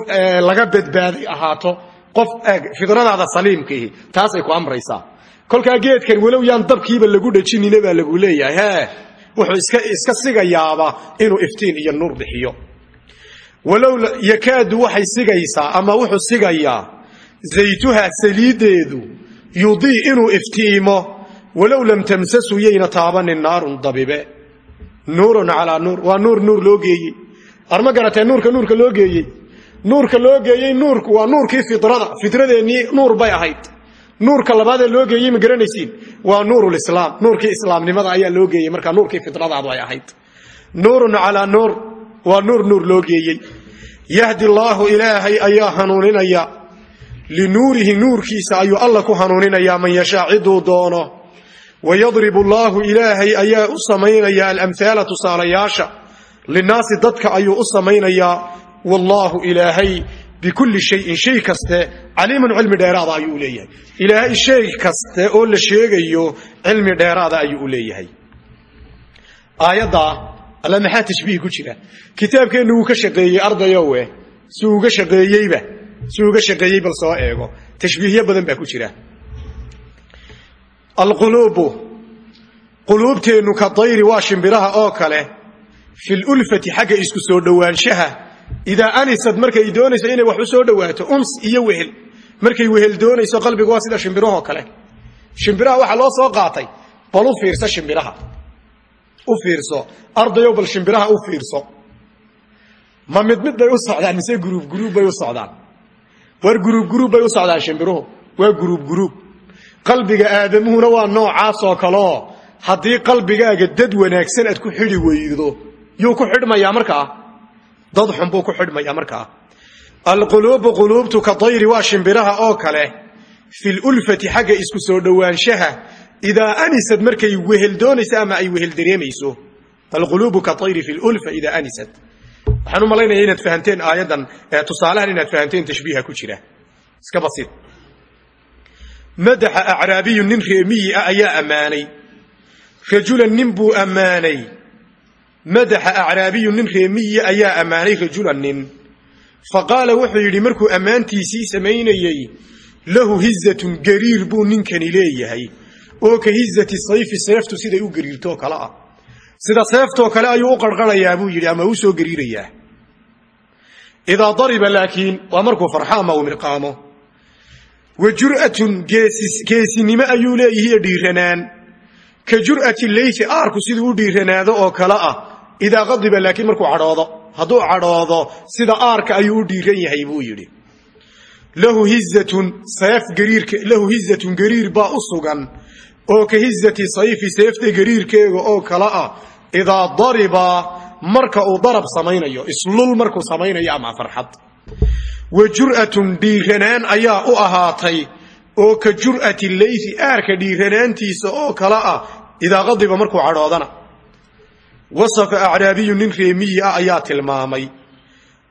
laga badbaaday ahaato qof fidradaada saliimkiihi taasay ku amraysaa kolkaa geedkan walow yaan dabkiiba lagu dhajinina baa lagu leeyahay hee? Wuxuu iska sigayaaba inuu iftiin iyo nuur bixiyo. Walow yakaadu waxay sigaysaa ama wuxuu sigayaa zaytuha saliideedu yudii inuu iftiimo walow lam tamsasu yayna taabanin naarun dabibe. Nuurun calaa nuur waa nuur nuur loo geeyey. Arma garatee nuurka nuurka loo geeyey? Nuurka loo geeyey nuurku waa nuurkii fidrada fidradeennii nuur bay ahayd nuurka labaadee loo geeyey ma garanaysiin waa nuurulislaam nuurkii islaamnimada ayaa loo geeyey. Markaa nuurkii fidradaadu ay ahayd. Nuurun calaa nuur. Waa nuur nuur loo geeyey. Yahdi allaahu ilaahay ayaa hanuuninaya. Linuurihi nuurkiisa ayuu alla ku hanuuninayaa man yashaa ciduu doono. Wayadribu allaahu ilaahay ayaa u samaynaya alamhaala tusaalayaasha. Linnaasi dadka ayuu u samaynayaa wallaahu ilaahay bikulli shayin shay kaste caliimun cilmi dheeraada ayuu leeyahay ilaahay shay kaste oo la sheegayo cilmi dheeraada ayuu u leeyahay aayaddaa alla maxaa tashbiih ku jira kitaabkeennu wuu ka shaqeeyey ardayowe si uga shaqeeyeyba si uga shaqeeyey bal soo eego tashbiihyo badan baa ku jira alquluubu quluubteennu ka dayri waa shimbiraha oo kale fi lulfati isku soo dhowaanshaha idaa anisad markay doonayso inay wax u soo dhowaato uns iyo wehel markay wehel doonayso qalbigu waa sida shimbirahoo kale shimbiraha waxaa loo soo qaatay bal u fiirso shimbiraha u fiirso ardayow bal shimbiraha u fiirso ma mid mid bay u socdaan mise guruub guruub bay u socdaan war guruub guruub bay u socdaan shimbiruhu waa guruub guruub qalbiga aadamuhuna waa noocaasoo kaleo haddii qalbigaaga dad wanaagsan aad ku xidhi weydo yuu ku xidhmayaa markaa dad xun buu ku xidhmayaa markaa alquluubu quluubtu ka dayri waa shimbiraha oo kale. Fi lulfati xagga isku soo dhowaanshaha idaa anisad markay wehel doonayso ama ay wehel dareemayso. Alquluubu ka ayri fi lulfa idaa anisad waxaan u malaynaya inaad fahamteen aayaddan tusaalahan inaad fahamteen tashbiiha ku jira. Iska basiid madaxa acraabiyu nin reemiyi ah ayaa ammaanay. Rajulan nin buu ammaanay madaxa acraabiyu nin reemiyi ayaa ammaanay rajulan nin. Fa qaala wuxuu yidhi markuu ammaantiisii samaynayey lahu hizatun gariir buu ninkani leeyahay. Oo ka hizati sayfi seeftu siday u gariirtoo kale ah. Sida seeftoo kale ayuu u qarqarayaa buu yidhi ama u soo gariirayaa. Idaa dariba laakiin waa markuu farxo ama uu mirqaamo. Wa jur'atun geesinimo ayuu leeyihiiyo dhiiranaan. Ka jur'ati leyfi aarku siduu u dhiiranaado oo kale ah idaa qadiba laakiin markuu cadhoodo hadduu cadhoodo sida aarka ayuu u dhiiran yahay buu yidhi. Lahu hizatun gariir baa u sugan. Oo ka hizati sayfi seefta gariirkeega oo kale ah idaa dariba marka uu darab samaynayo islul markuu samaynayo ama farxad. Wa jur'atun dhiiranaan ayaa u ahaatay oo ka jur'ati leyfi aarka dhiiranaantiisa oo kale ah idaa qadiba markuu cadhoodana wasafa acraabiyu nin reemiyi ah ayaa tilmaamay.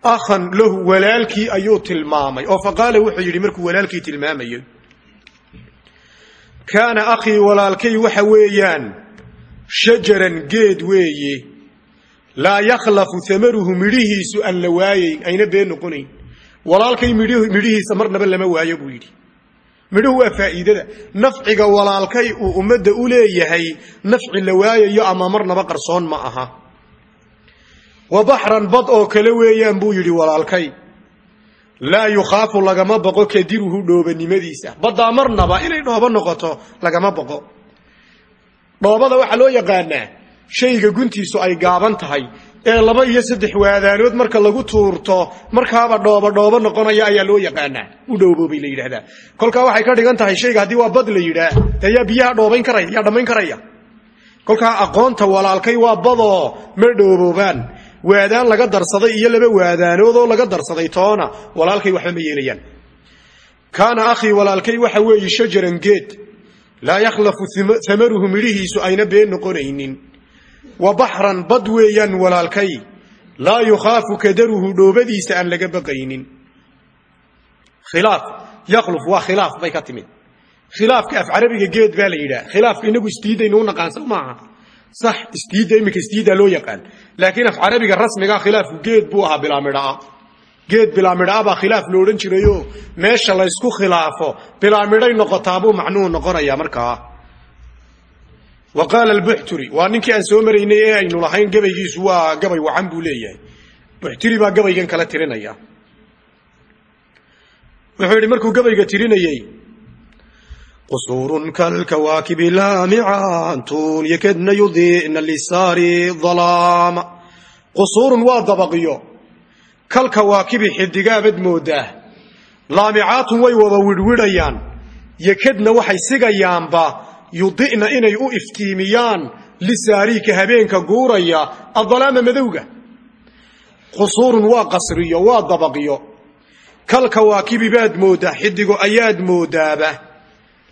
Akhan lahu walaalkii ayuu tilmaamay. Oo faqaala wuxuu yidhi markuu walaalkii tilmaamayo kaana akhii walaalkay waxa weeyaan shajaran geed weeye. Laa yakhlafu amaruhu midhihiisu aan la waayeyn. Ayna been noqonayn. Walaalkay midhihiisa marnaba lama waayo buu yidhi midhuhu waa faa'iidada. Nafciga walaalkay uu ummadda u leeyahay nafci la waayayo ama marnaba qarsoon ma aha. Wa baxran bad oo kale weeyaan buu yidhi walaalkay. Laa yukhaafu lagama boqo kadiruhu dhoobanimadiisa baddaa marnaba inay dhoobo noqoto lagama boqo. Dhoobada waxaa loo yaqaanaa shayga guntiisu ay gaaban tahay ee laba iyo saddex waadaanood marka lagu tuurto markaaba dhoobo dhoobo noqonaya ayaa loo yaqaanaa. U dhowboobay la yidhahdaa kolkaa waxay ka dhigan tahay shayga haddii waa bad la yidhaah dee yaa biyaha dhoobayn karaya yaa dhammayn karaya. Kolkaa aqoonta walaalkay waa badoo ma dhooboobaan waadaan laga darsaday iyo laba waadaanoodoo laga darsaday toona walaalkay waxba ma yeelayaan. Kaana akhii walaalkay waxa weeye shajaran geed. Laa yakhlafu amaruhu midhihiisu ayna been noqonaynin wa baxran bad weeyaan walaalkay laa yukhaafu kadaruhu dhoobadiisa aan laga baqaynin. Khilaaf yakhluf waa khilaaf bay ka timid. Khilaafka af carabiga geed baa la yidhaha khilaafka inagu isdiidaynu u naqaan soo maaha. Sax isdiidda iminka isdiiddaa loo yaqaan. Laakiin af carabiga rasmiga khilaafku geed buu ahaa bilaamidhaa geed bilaamidhaa baa khilaaf lo odhan jirayoo meesha laysku khilaafo bilaamidhay noqotaabuu macnuhu noqonaya markaa wa qaala albuxturi waa ninkii aan soo maraynay ee aynu lahayn gabaygiisu waa gabay wacan buu leeyahay. Buxturi baa gabaygan kala tirinaya. Wuxuu yidhi markuu gabayga tirinayey qusuurun kalkawaakibi laamicantun yakadna yudi'na lisaari dalaama qusuurun waa dabaqyo. Kalkawaakibi xidigaabaad moodaa. Laamicaatun way wada widhwidhayaan yakadna yudi'na inay u iftiimiyaan lisaariika habeenka guuraya adalaama madowga. Qusuurun waa qasriyo waa dabaqyo. Kalkawaakibi baad mooddaa xidigo ayaad moodaaba.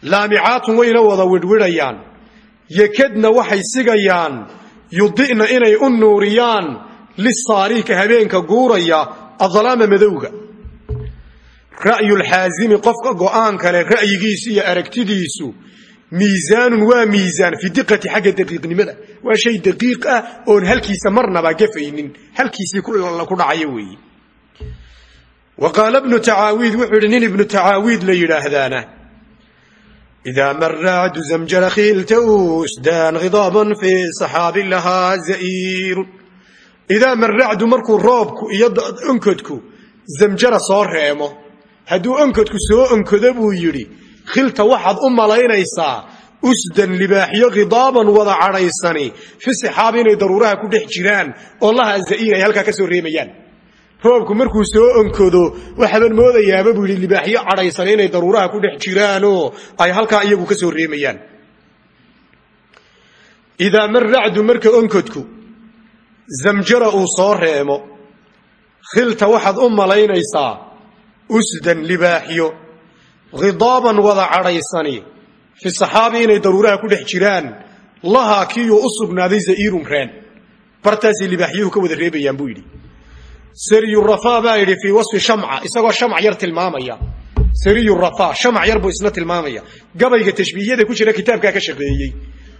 Laamicaatun wayna wada widhwidhayaan. Yakadna waxay sigayaan yudi'na inay u nuuriyaan lisaariika habeenka guuraya adalaama madowga. Ra'yulxaasimi qofka go'aan kale ra'yigiisu iyo aragtidiisu miisaanun waa miisaan fi diqati xagga daqiiqnimada. Waa shay daqiiq ah oon halkiisa marnaba gafaynin. Halkiisii ku dhacayo weeye wa qaala bnu tacaawiid wuxuu yidhi nin ibnu tacaawiid la yidhaahdaana idaa maracdu zamjara khiilta usdaan khidaaban fi saxaabi lahaa za'iirun idaa maracdu markuu roobku iyo onkodku zamjara soo reemo hadduu onkodku soo onkodo buu yidhi khilta waxaad u malaynaysaa usdan libaaxyo khidaaban wada cadhaysani fi sixaabi inay daruuraha ku dhex jiraan oo laha za'iir ay halkaa ka reemayaan. Roobku markuu soo onkodo waxaaban moodayaaba buu yidhi libaaxyo cadhaysani inay daruuraha ku dhex jiraanoo ay halkaa iyagu ka soo reemayaan. Idaa maracdu marka onkodku zamjara uu soo reemo khilta waxaad u malaynaysaa usdan libaaxyo khidaaban wada cadhaysani fi saxaabi inay daruuraha ku dhex jiraan lahaa kiiyuu u sugnaaday za'iirun reen bartaasay libaaxyuhu ka wada reebayaan buu yidhi sariyurafa baa yidhi fii wasfi shamca isagoo shamac yar tilmaamaya sariyurafa shamac yar buu isna tilmaamaya gabayga tashbiihiyada ku jira kitaabkaa ka shaqeeyey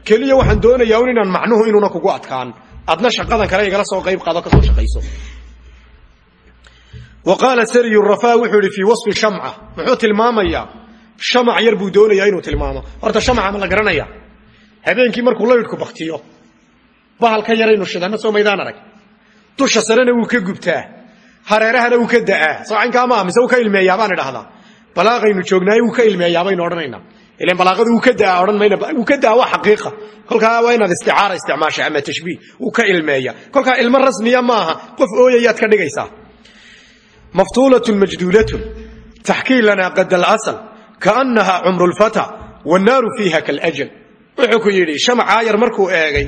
keliya waxaan doonayaa un inaan macnuhu inuuna kugu adkaan adna shaqadan kale igala soo qayb qaado ka soo shaqayso wa qaala sariyu rafa wuxuu ihi fii wasfi shamca. Muxuu tilmaamayaa? Shamac yar buu doonayaa inuu tilmaamo. Horta shamaca ma la garanaya. Habeenkii markuu laydhku baktiyo bahalka yaraynu shidana soo maydaan arag. Dusha sarena wuu ka gubtaa. Hareerahana wuu ka da'aa. Soocaynkaa maa mise wuu ka ilmeeyaa baan idhahdaa balaaqaynu joognaaye wuu ka ilmeeyaa baynu odhanaynaa ilan balaaqadu wuu ka da'aa odhan mayna. Wuu ka da'aa waa xaqiiqa. Kolkaa waa inaad isticaara isticmaasha ama tashbiih. Wuu ka ilmeeya kolkaa ilmo rasmiya maaha qof ooyayaad ka dhigaysaa maftuulatun majduulatun taxkii lanaa qad alasal kaannaha cumru lfata wannaaru fiiha kaljal wuxuu ku yidhi shamacaa yar markuu eegay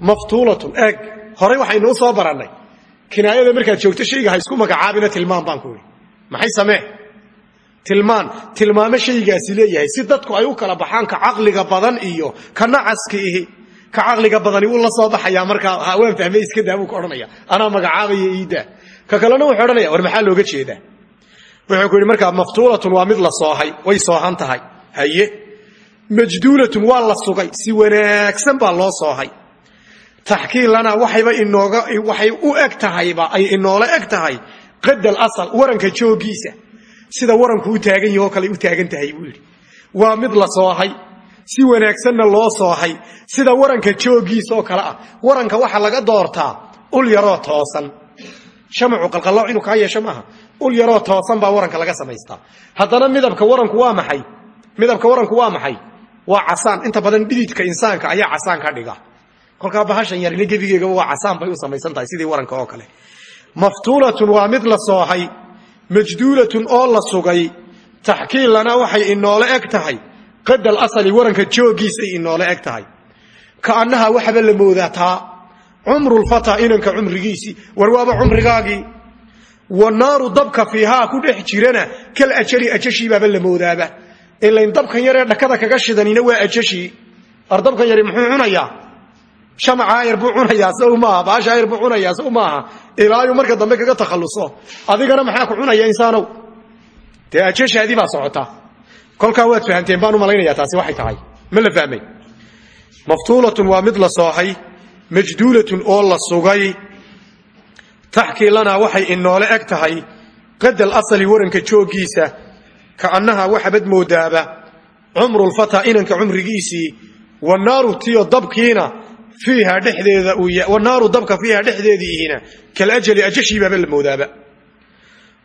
maftuulatun eeg horay waxaynu u soo barannay kinaayada markaad joogto shayga ha isku magacaabina tilmaan baan ku idhi maxay samee tilmaan tilmaamo shaygaasi leeyahay si dadku ay u kala baxaan ka caqliga badan iyo ka nacaska ka caqliga badani wuu la soo baxayaa markaa waan fahmay iska daa buu ka odhanaya magacaabaya iidaa ka kalena wuxuu odhanaya war maxaa looga jeedaa? Wuxuu ku yidhi markaa maftuulatun waa mid la soohay way soohan tahay. Haye. Majduulatun waa la sugay si wanaagsan baa loo soohay. Taxkiin lana waxayba inooga waxay u eg tahayba ay inoola eg tahay qadal asal waranka joogiisa. Sida waranku u taagan yaho kale u taagan tahay buu yidhi. Waa mid la soohay si wanaagsanna loo soohay. Sida waranka joogiisa oo kale ah waranka waxaa laga doortaa ul yaroo toosan shamacu qalqallooc inuu kaa yeesho maaha. Ul yaroo toosan baa waranka laga samaystaa. Haddana midabka waranku waa maxay? Midabka waranku waa maxay? Waa casaan. Inta badan dhididka insaanka ayaa casaan ka dhiga. Kolkaa bahashan yarina gebigeegaba waa casaan bay u samaysan tahay sidii waranka oo kale. Maftuulatun waa mid la soohay. Majduulatun oo la sugay. Taxkiilana waxay inoola eg tahay. Qadal asali waranka joogiisay inoola eg tahay. Kaannaha waxaba la moodaa taa cumrulfata inanka cumrigiisii war waaba cumrigaagii. Wanaaru dabka fiihaa ku dhex jirana kal ajali ajashii baaba la moodaaba. Ilayn dabkan yaree dhakada kaga shidanina waa ajashii ar dabkan yari muxuu cunayaa? Shamacaa yar buu cunayaa sow maaha baashaa yar buu cunayaa sow maaha. Ilaayuu marka dambe kaga takhalluso. Adigana maxaa ku cunaya insaanow? Dee ajashaadii baa socota. Kolkaa waad fahamteen baan u malaynayaa taasi waxay tahay. Ma la fahmay? Maftuulatun waa mid la majduulatun oo la sugay. Taxkii lanaa waxay inoole eg qadal asali waranka jooggiisa kaannaha waxabad moodaaba cumrulfata inanka cumrigiisii wanaaru tiyo dabkiina fiiha dhexdeeda wanaaru dabka fiiha dhexdeediihina kalajali ajashii baaba la moodaaba.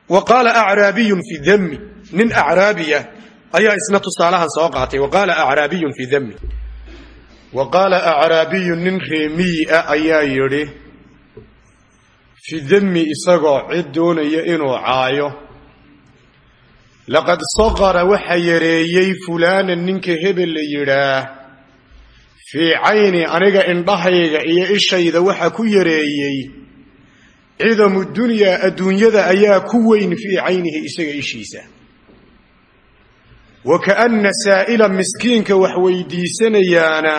Wa qaala acraabiyun fi dami nin acraabiya ayaa isna tusaalahan soo qaatay wa qaala acraabiyun fi dami wa qaala acraabiyun nin reemiyi ah ayaa yidhi fi dami isagoo cid doonaya inuu caayo laqad saqara waxa yareeyey fulaanan ninka hebel la yidhaah fii cayni aniga indhahayga iyo ishayda waxa ku yareeyey cidamu dunyaa adduunyada ayaa ku weyn fii caynihi isaga ishiisa wa kaana saa'ila miskiinka wax weydiisanayaana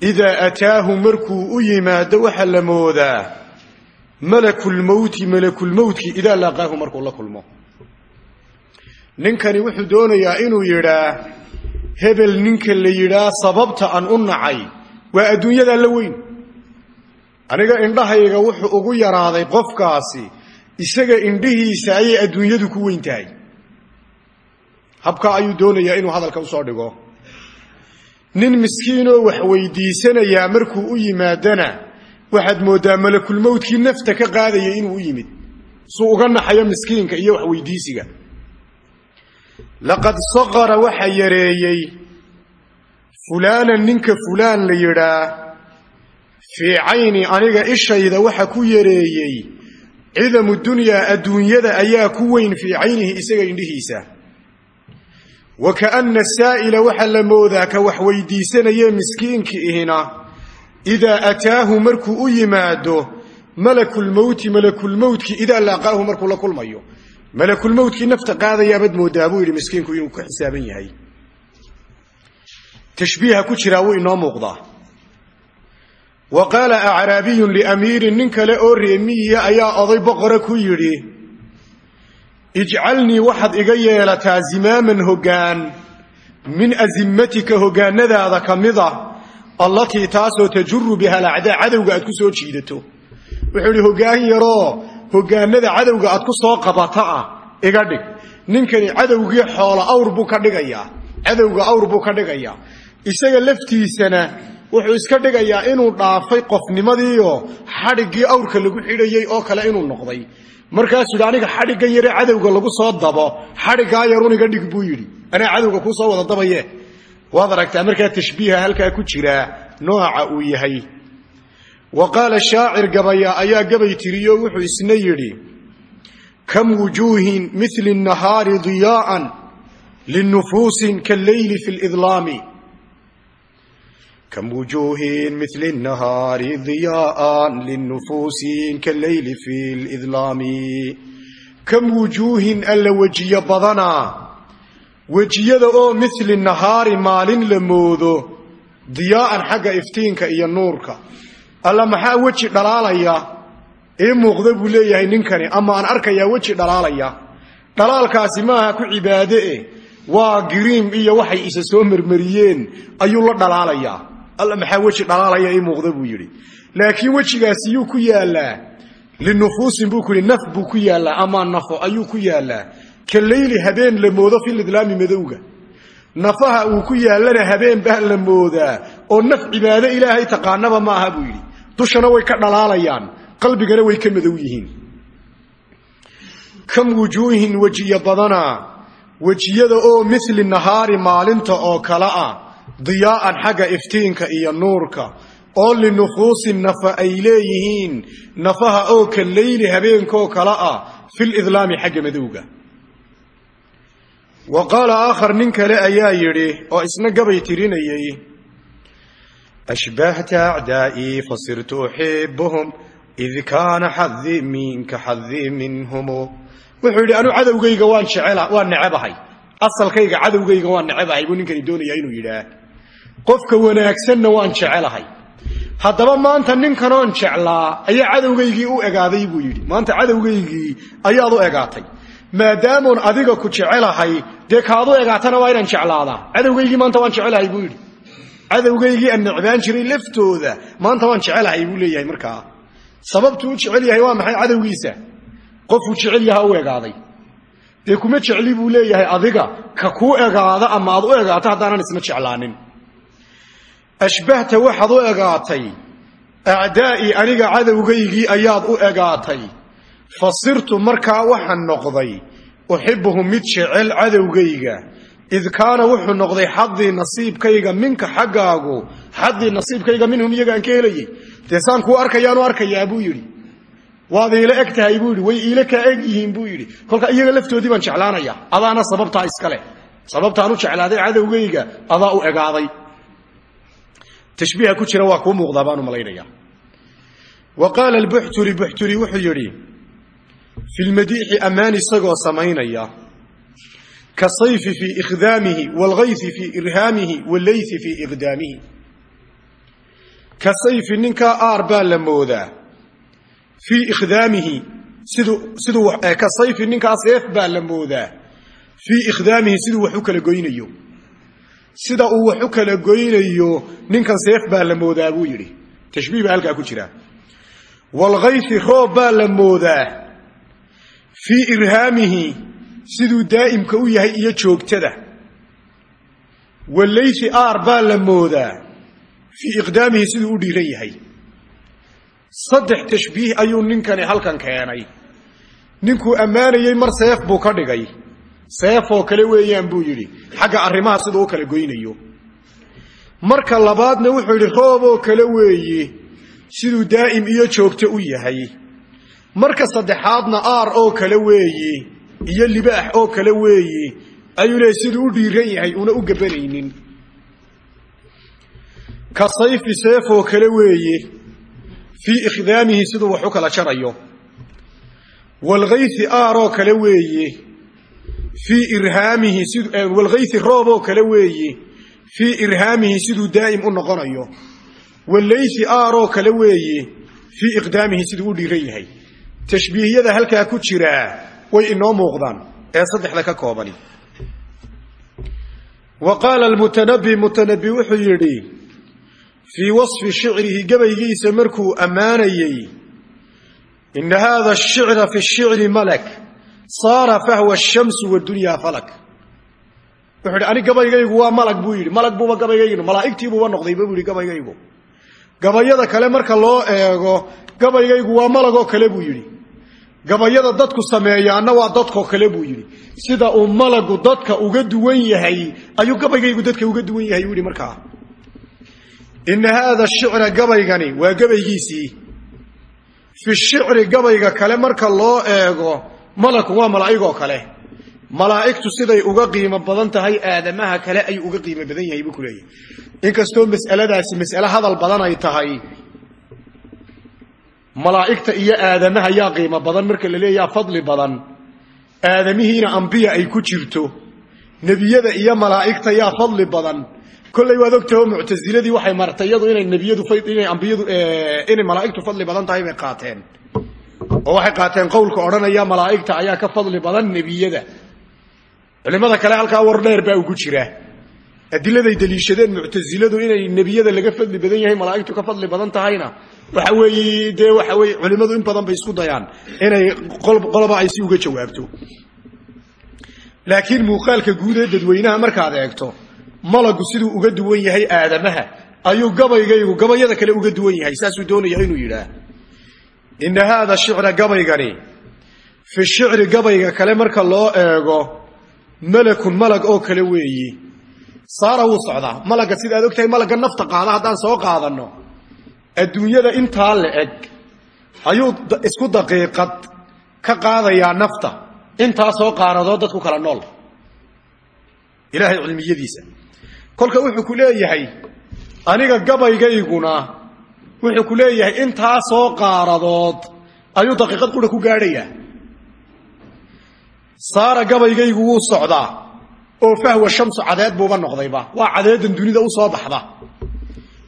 idaa ataahu markuu u yimaado waxa la moodaa malakulmowti malakulmowtkii idaa laaqaahu markuu la kulmo. Ninkani wuxuu doonayaa inuu yidhaa hebel ninka la yidhaa sababta aan u nacay waa adduunyadaa la weyn. Aniga indhahayga wuxuu ugu yaraaday qofkaasi isaga indhihiisa ayay adduunyadu ku weyn tahay habkaa ayuu doonayaa inuu hadalka u soo dhigo. Nin miskiinoo wax weydiisanayaa markuu u yimaadana waxaad mooddaa malakulmowtkii nafta ka qaadaya inuu u yimid. Suu uga naxayo miskiinka iyo wax weydiisiga. Laqad saqara waxa yareeyey fulaanan ninka fulaan la yidhaa fii cayni aniga ishayda waxa ku yareeyey cidamu dunyaa adduunyada ayaa ku weyn fii caynihi isaga indhihiisa wa kaana saa'ila waxa la moodaa ka wax weydiisanayee miskiinki ihina idaa ataahu markuu u yimaado malakulmowti malakulmowtki idaa laaqaahu markuu la kulmayo malakulmowtkii nafta qaadayaabaad moodaa buu yidhi miskiinku inuu ka xisaaban yahay tashbiiha ku jiraa wuu inoo muuqdaa wa qaala acraabiyun liamiirin nin kale oo reemiyiya ayaa oday boqore ku yidhi ijcalnii waxaad iga yeelataa zimaaman hoggaan min asimmatika hoggaanadaada ka mid a allatii taasoo tajuru biha alacdaa cadowga aad ku soo jiidato. Wuxuu idhi hoggaan yaroo hoggaanada cadowga aad ku soo qabata ah iga dhig. Ninkani cadowgii xoola awr buu ka dhigayaa cadowga awr buu ka dhigayaa. Isaga laftiisana wuxuu iska dhigayaa inuu dhaafay qofnimadiioo xadhiggii awrka lagu xidhayey oo kale inuu noqday markaasuu aniga xadhiggan yare cadowga lagu soo dabo xadhiggaa yarun iga dhig buu yidhi. Anaa cadowga kuu soo wada dabaye? Waad aragtaa tashbiiha halkaa ku jiraa nooca uu yahay. Wa qaala shaacir gabaya ayaa gabay tiriyo wuxuu isna yidhi kam wujuuhin mili nahaari diyaa'an linufuusin kaleyli fi lidlaami mili nahaari diyaa'an linufuusin kaleyli fi lidlaami kam wujuuhin alla wejiyo badanaa wejiyada oo mili nahaari maalin la moodo diyaa'an xagga iftiinka iyo nuurka alla maxaa weji dhalaalaya ii muuqda buu leeyahay ninkani ama aan arkayaa weji dhalaalaya dhalaalkaasi maaha ku cibaade eh waa giriim iyo waxay isa soo mermeriyeen ayuu la dhalaalayaa alla maxaa weji dhalaalaya ii muuqda buu yidhi. Laakiin wejigaasi yuu ku yaallaa. Linufuusin buu ku yidhi naf buu ku yaallaa ama nafo ayuu ku yaallaa. Ka leyli habeen la moodo filidlaami madowga. Nafaha uu ku yaallana habeen baa la moodaa oo naf cibaado ilaahay taqaanaba ma aha buu yidhi. Dushana way ka dhalaalayaan qalbigana way ka madow yihiin. Kam wujuuhin wejiyo badanaa wejiyada oo mili nahaari maalinta oo kale ah diyaa'an xagga iftiinka iyo nuurka oo linufuusin nafa ay leeyihiin nafaha oo ka leyli habeenkoo kale ah filidlaami xagga madowga. Wa qaala aakhar nin kale ayaa yidhi oo isna gabay tirinayey ashbahta acdaa'ii fasirtu uxibuhum id kaana xadii minka xadii minhum. Wuxuu yidhi anuu cadowgayga waan jecela waan necebahay. Asalkayga cadowgayga waan necebahay buu ninkani doonayaa inuu yidhaah qofka wanaagsanna waan jecelahay. Haddaba maanta ninkanoon jeclaa ayaa cadowgaygii u egaaday buu yidhi. Maanta cadowgaygii ayaad u egaatay. Maadaamoon adiga ku jecelahay dee kaad egaatana waa inaan jeclaadaa. Cadowgaygii maanta waan jecelahay buu yidhi. Cadowgaygii aan jiray laftooda maanta waan jecelahay buu leeyahay markaa. Sababtuu u jecel yahay waa maxay cadowgiisa? Qofuu jecel yaha u egaaday. Dee kuma jecli buu leeyahay adiga ka kuu egaada ama aad u egaato haddaanan isna jeclaanin ashbahta waxaad u egaatay acdaa'ii aniga cadowgaygii ayaad u egaatay fa sirtu markaa waxaan noqday uxibuhum mid jecel cadowgayga id kaana wuxuu noqday xadii nasiibkayga minka xaggaagu xadii nasiibkayga minhum iyaga aan ka helayey dee saan kuu arkayaanu arkayaa buu yidhi waad iila eg tahay buu yidhi way iila kaa eg yihiin buu yidhi kolka iyaga laftoodii baan jeclaanaya adaana sababtaa iskale sababtaan u jeclaaday cadowgayga adaa egaaday tashbiiha ku jira waa kuu muuqdaa baan u malaynaya. Wa qaala albuxturi buxturi wuxuu yidhi fi lmadiixi ammaan isagoo samaynaya kasayfi fii ikhdaamihi waalghaysi fii irhaamihi walleysi fii iqdaamihi. Ka sayfi ninkaa aar baa la moodaa fii ikhdaamihi siduu siduu ka sayfi ninkaa seef baa la moodaa fii ikhdaamihi siduu wax u kala goynayo sida uu wax u kala goynayo ninkan seef baa la moodaa buu yidhi. Tashbiih baa halkaa ku jira. Waalghaysi roob baa la moodaa. Fii irhaamihi siduu daa'imka u yahay iyo joogtada. Walleysi aar baa la moodaa. Fii iqdaamihi siduu u dhiiran yahay. Saddex tashbiih ayuu ninkani halkan keenay. Ninkuu ammaanayey mar seef buu ka dhigay seefoo kale weeyaan buu yidhi. Xagga arrimaha siduu u goynayo. Marka labaadna wuxuu yidhi rooboo kale weeye siduu daa'im iyo joogto u yahay. Marka saddexaadna aar oo kale weeye iyo libaax oo kale weeye ayuu leeyay siduu u dhiiran yahay una u gabanaynin ka sayfi seefoo kale weeye fii ikhdaamihi siduu wax u kala jarayo. Waalghaysi aaroo kale weeye fii irhaamihi sid waalghaysi rooboo kale weeye fii irhaamihi siduu daa'im u noqonayo walleysi aaroo kale weeye fii iqdaamihi siduu u dhiiran yahay. Tashbiihiyada halkaa ku jiraa way inoo muuqdaan ee saddexda ka koobani. Wa qaala almutanabi mutanabi wuxuu yidhi fii wasfi shicrihi gabaygiisa markuu ammaanayey ina haada saara fahwa shamsu wadunyaa falak. Wuxuu ani gabaygaygu waa malag buu yidhi. Malag buuba gabaygaygu malaa'igtiibuuba noqdayba buu yidhi gabaygaygu. Gabayada kale marka loo eego gabaygaygu waa malagoo kale buu yidhi. Gabayada dadku sameeyaana waa dadkoo kale buu yidhi. Sida uu malagu dadka uga duwan yahay ayuu gabaygaygu dadka uga duwan yahay buu yidhi markaa ina haada shicra gabaygani waa gabaygiisii. Fi shicri gabayga kale marka loo eego malaku waa malaa'igoo kale. Malaa'igtu siday uga qiimo badan tahay aadamaha kale ay uga qiimo badan yahay buu ku inkastoo mas'aladaasi mas'ale hadal badan ay tahay malaa'igta iyo aadamaha yaa qiimo badan. Marka la leeyaha fadli badan. Aadamihiina ambiya ay ku jirto. Nebiyada iyo malaa'igta yaa fadli badan. Kollay waad ogtaho muctasiladii waxay martay iyadu inay nebiyadu inay ambiyadu inay malaa'igtu fadli badan tahay bay qaateen oo waxay qaateen qowlka odhanaya malaa'igta ayaa ka fadli badan nebiyada. Culimada kale halkaa war dheer baa ugu jira. Adiladay daliishadeen muctasiladu inay nebiyada laga fadli badan yahay malaa'igtu ka fadli badan tahayna waxa weeye dee waxa weye culimmadu in badan bay isku dayaan inay qoloba ay si uga jawaabto. Laakiin muuqaalka guud ee dadweynaha markaad eegto malagu siduu uga duwan yahay aadamaha ayuu gabaygaygu gabayada kale uga duwan yahay saasuu doonaya inuu yidhaah ina haada shicra gabaygani fi shicri gabayga kale marka loo eego malakun malag oo kale weeyi. Saara wuu socdaa malagga sida aad ogtahay malagga nafta qaada haddaan soo qaadanno. Adduunyada intaa la eg ayuu isku daqiiqad ka qaadayaa nafta. Intaasoo qaanadoo dadku kala nool. Ilaahay cilmiyadiisa. Kolka wuxuu ku leeyahay aniga gabaygayguna wuxuu ku leeyahay intaasoo qaaradood ayuu daqiiqad qura ku gaadhayaa. Saara gabaygaygu wuu socdaa oo fahwa shamsu cadeed buuba noqdayba. Waa cadeedan dunida u soo baxda.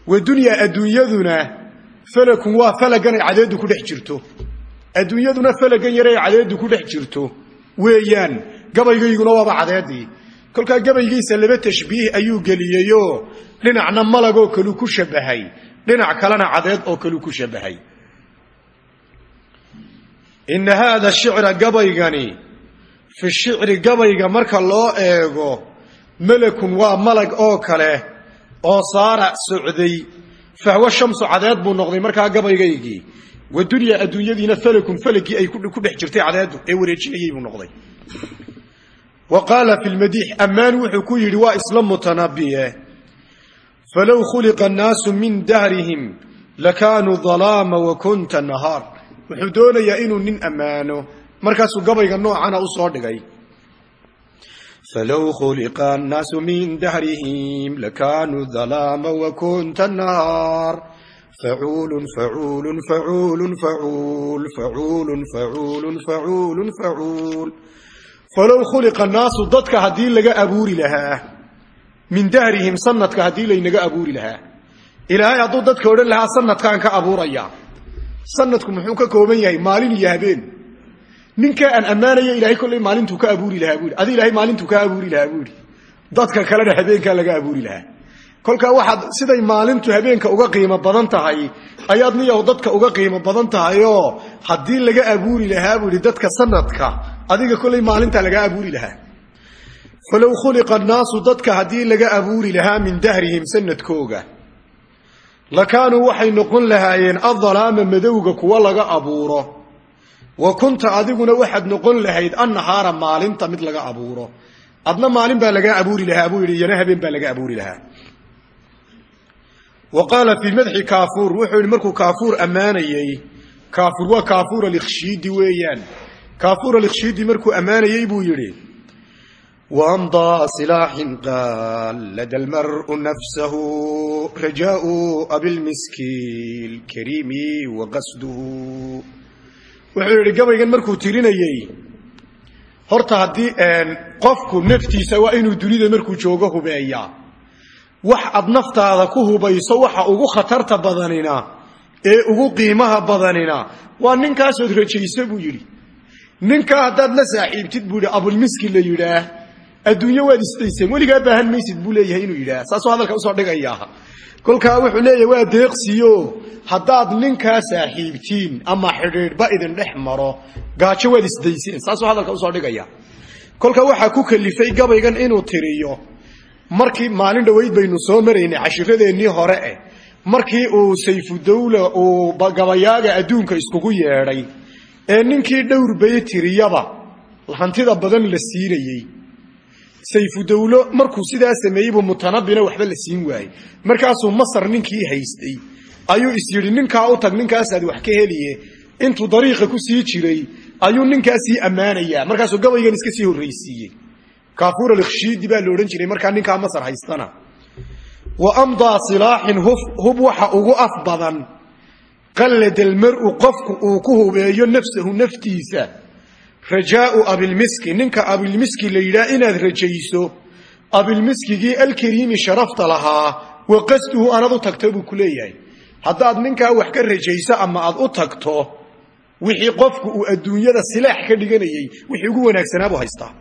Wa dunyaa adduunyaduna falakun waa falagan ay cadeeddu ku dhex jirto. Adduunyaduna falagan yar ay cadeeddu ku dhex jirto. Weeyaan gabaygayguna waaba cadeedii kolkaa gabaygiisa laba tashbiih ayuu geliyeyoo dhinacna malagoo kaluu ku shabahay dhinac kalena cadeed oo kaluu ku shabahay. Ina haada shicra gabaygani fi shicri gabayga marka loo eego malakun waa malag oo kale oo saara socday. Fahwo shamsu cadeed buu noqday markaa gabaygaygii wa dunya adduunyadiina falakun falagii ay ku dhex jirtay cadeeddu ee wareejinayay buu noqday. Wa qaala fi lmadiix ammaan wuxuu ku yidhi waa isla falow khuliqa annaasu min dahrihim lakaanuu dalaama wa kunta nahaar wuxuu doonayaa inuu nin ammaano markaasuu gabayga noocana u soo dhigay. falow khuliqa annaasu min dahrihim lakaanuu dhalaama wakunta naar facuulun facuulun facuulun facuul facuulun facuulun facuulun facuul falow khuliqa annaasu dadka haddii laga min dahrihim sanadka haddii laynaga abuuri lahaa. Ilaahay hadduu dadka odhan lahaa sanadkaan ka abuuraya. Sanadku muxuu ka kooban yahay maalin iyo habeen. Ninkaa aan ammaanaya ilahay kolley maalintuu ka abuuri lahaa buui adi ilahay maalintuu ka abuuri lahaa buuhi dadka kalena habeenkaa laga abuuri lahaa. Kolkaa waxaad siday maalintu habeenka uga qiimo badan tahay ayaad niyow dadka uga qiimo badan tahayoo haddii laga abuuri lahaa buu ihi dadka sanadka adiga kolley maalintaa laga abuuri lahaa falow khuliqa annaasu dadka haddii laga abuuri lahaa min dahrihim sanadkooga lakaanuu waxay noqon lahaayeen adalaama madowga kuwa laga abuuro wa kunta adiguna waxaad noqon lahayd annahaara maalinta mid laga abuuro adna maalin baa lagaa abuuri lahaa buu yidhi iyana habeen baa laga abuuri lahaa wa qaala fii madxi kaafuur wuxuu yidhi markuu kaafuur ammaanayey kaafuur waa kaafuur alikhshiidi weeyaan kaafuur alikhshiidi markuu buu yidhi وأمضى سلاح قال لدى المرء نفسه رجاء أبي المسكين الكريم وقصده wuxuu yidhi gabaygan markuu tirinayey horta haddii qofku naftiisa waa inuu dunida markuu joogo hubeeyaa wax ad naftaada ku hubayso waxa ugu khatarta badanina ee ugu qiimaha badanina waa ninkaasood rajayso buu yidhi ninkaa haddaad la saaxiibtid buu yidhi abulmiski la yidhaah adduunyo waad isdayseen weligaa baahan maysid buu leeyahay inuu yidhaah saasuu hadalka u soo dhigayaa kolkaa wuxuu leeyahay waa deeqsiyo. Haddaad ninkaa saaxiibtiin ama xidhiidhba idin dhex maro gaajo waad isdayseen. Saasuu hadalka u soo dhigaya kolkaa waxaa ku kalifay gabaygan inuu tiriyo markii maalin dhoweyd baynu soo maraynay cashiradeenii hore eh markii uu sayfudawla uu gabayaaga adduunka iskugu yeedhay ee ninkii dhowr bay tiriyaba hantida badan la siinayey sayfudawlo markuu sidaa sameeyey buu mutanabina waxba la siin waayey. Markaasuu masar ninkii haystay ayuu is yidhi ninkaa u tag ninkaasaad wax ka heliye intuu dariiqa ku sii jiray ayuu ninkaasii ammaanayaa. Markaasuu gabaygan iska sii horraysiiyey. Kaafuur alikhshiidi baa la odhan jiray markaa ninkaa masar haystana. Wa amdaa silaaxin hub waxa ugu af badan qallada almar'u qofku uu ku hubeeyo nafsahu naftiisa rajaau abilmiski ninka abilmiski la yidhaah inaad rajayso abilmiskigii alkariimi sharafta lahaa wa qasduhu anad u tagto buu ku leeyahay. Haddaad ninkaa wax ka rajayso ama aad u tagto wixii qofku uu adduunyada silaax ka dhiganayey wixii ugu wanaagsanaabuu haystaa.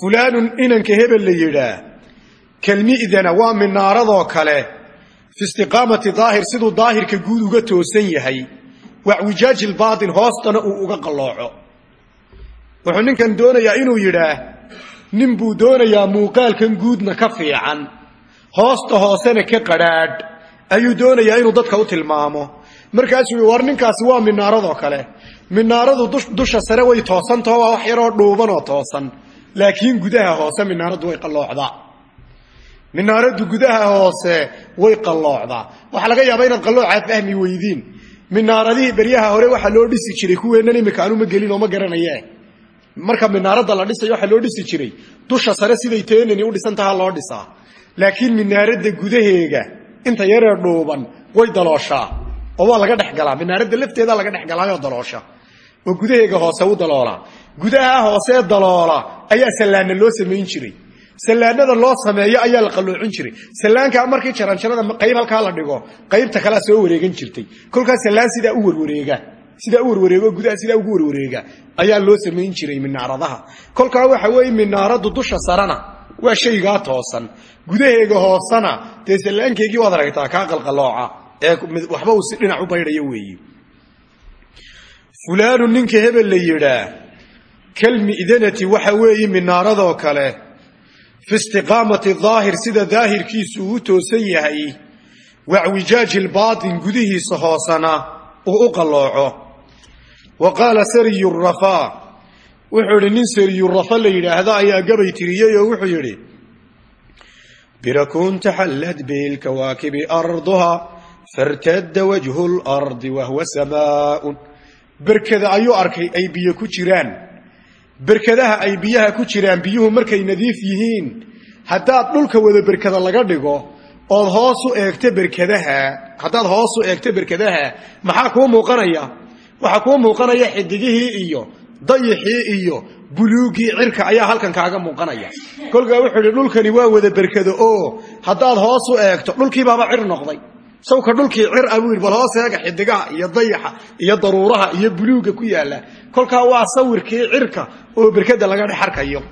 Fulaanun inanka hebel la yidhaah kalmi'dana waa minaaradoo kale. Fi istiqaamati guud uga toosan yahay wacwijaaji lbaatin hoostana uu uga qallooco. Wuxuu ninkan doonayaa inuu yidhaah nin buu doonayaa muuqaalkan guudna ka fiican. Hoosta hoosena ka qadhaadh. Ayuu doonayaa inuu dadka u tilmaamo. Markaasuu war ninkaasi waa minaaradoo kale. Minaaradu dusha sare way toosantaho waa wax yaroo dhuubanoo toosan. Laakiin gudaha hoose minaaraddu way qalloocdaa. Minaaraddu gudaha hoose way qalloocdaa. Waxaa laga yaabaa inaad qalloocaa fahmi weydiin minaaradihii beryaha hore waxaa loo dhisi jiray. Kuweennan imika gelin oo ma garanaye marka minaaradda la dhisayo waxaa loo dhisi jiray. Dusha sare siday teenani u dhisantaha loo dhisaa. Laakiin minaaradda gudaheega inta yaree dhuuban way dalooshaa. Oo waa laga dhexgalaa minaaradda lafteeda laga dhexgalaayoo daloosha oo gudaheega hoose u daloolaa gudaha hoosee daloola ayaa sallaana loo samayn jiray sallaanada loo sameeyo ayaa la qalloocin jiray. Sallaankaa markii jaranjarada qayb halkaa la dhigo qaybta kalea soo wareegan jirtay. Kolkaas sallaan sidaa u warwareega sidaa u warwareego gudaha sidaa ugu warwareega ayaa loo samayn jiray minaaradaha. Kolkaa waxa weeye minaaraddu dusha sarana waa shaygaa toosan. Gudaheega hoosana dee sallaankeygii waad aragtaa kaa qalqallooca ee waxba uu si dhinac u baydhayo weeye fulaanu ninka hebel la yidhaa kalmi'danati waxa weeye minaaradoo kale fi istiqaamati daahir sida daahirkiisu uu toosan yahay wacwijaaji lbaatin gudihiisa hoosana uu u qallooco wa qaala sariyu rafaa wuxuu idhi nin sariyurafa la yidhaahdo ayaa gabay tiriyey oo wuxuu yidhi birakun taxallad bilkawaakibi arduha fartadda wajhu lardi wahuwa samaaun berkada ayuu arkay ay biyo ku jiraan berkadaha ay biyaha ku jiraan biyuhu markay nadiif yihiin haddaad dhulka wada berkada laga dhigo ood hoos u eegto berkadaha haddaad hoos u eegto berkadaha maxaa kuu muuqanaya? Waxaa kuu muuqanaya xidigihii iyo dayixii iyo buluugii cirka ayaa halkan kaaga muuqanaya. Kolkaa wuxuu idhi dhulkani waa wada berkado oo haddaad hoos u eegto dhulkiibaaba cir noqday sawka dhulkii cir a buu yidhi bal hoos eega xidigaha iyo dayaxa iyo daruuraha iyo buluuga ku yaalla kolkaa waa sawirkii cirka oo berkada laga dhex arkayo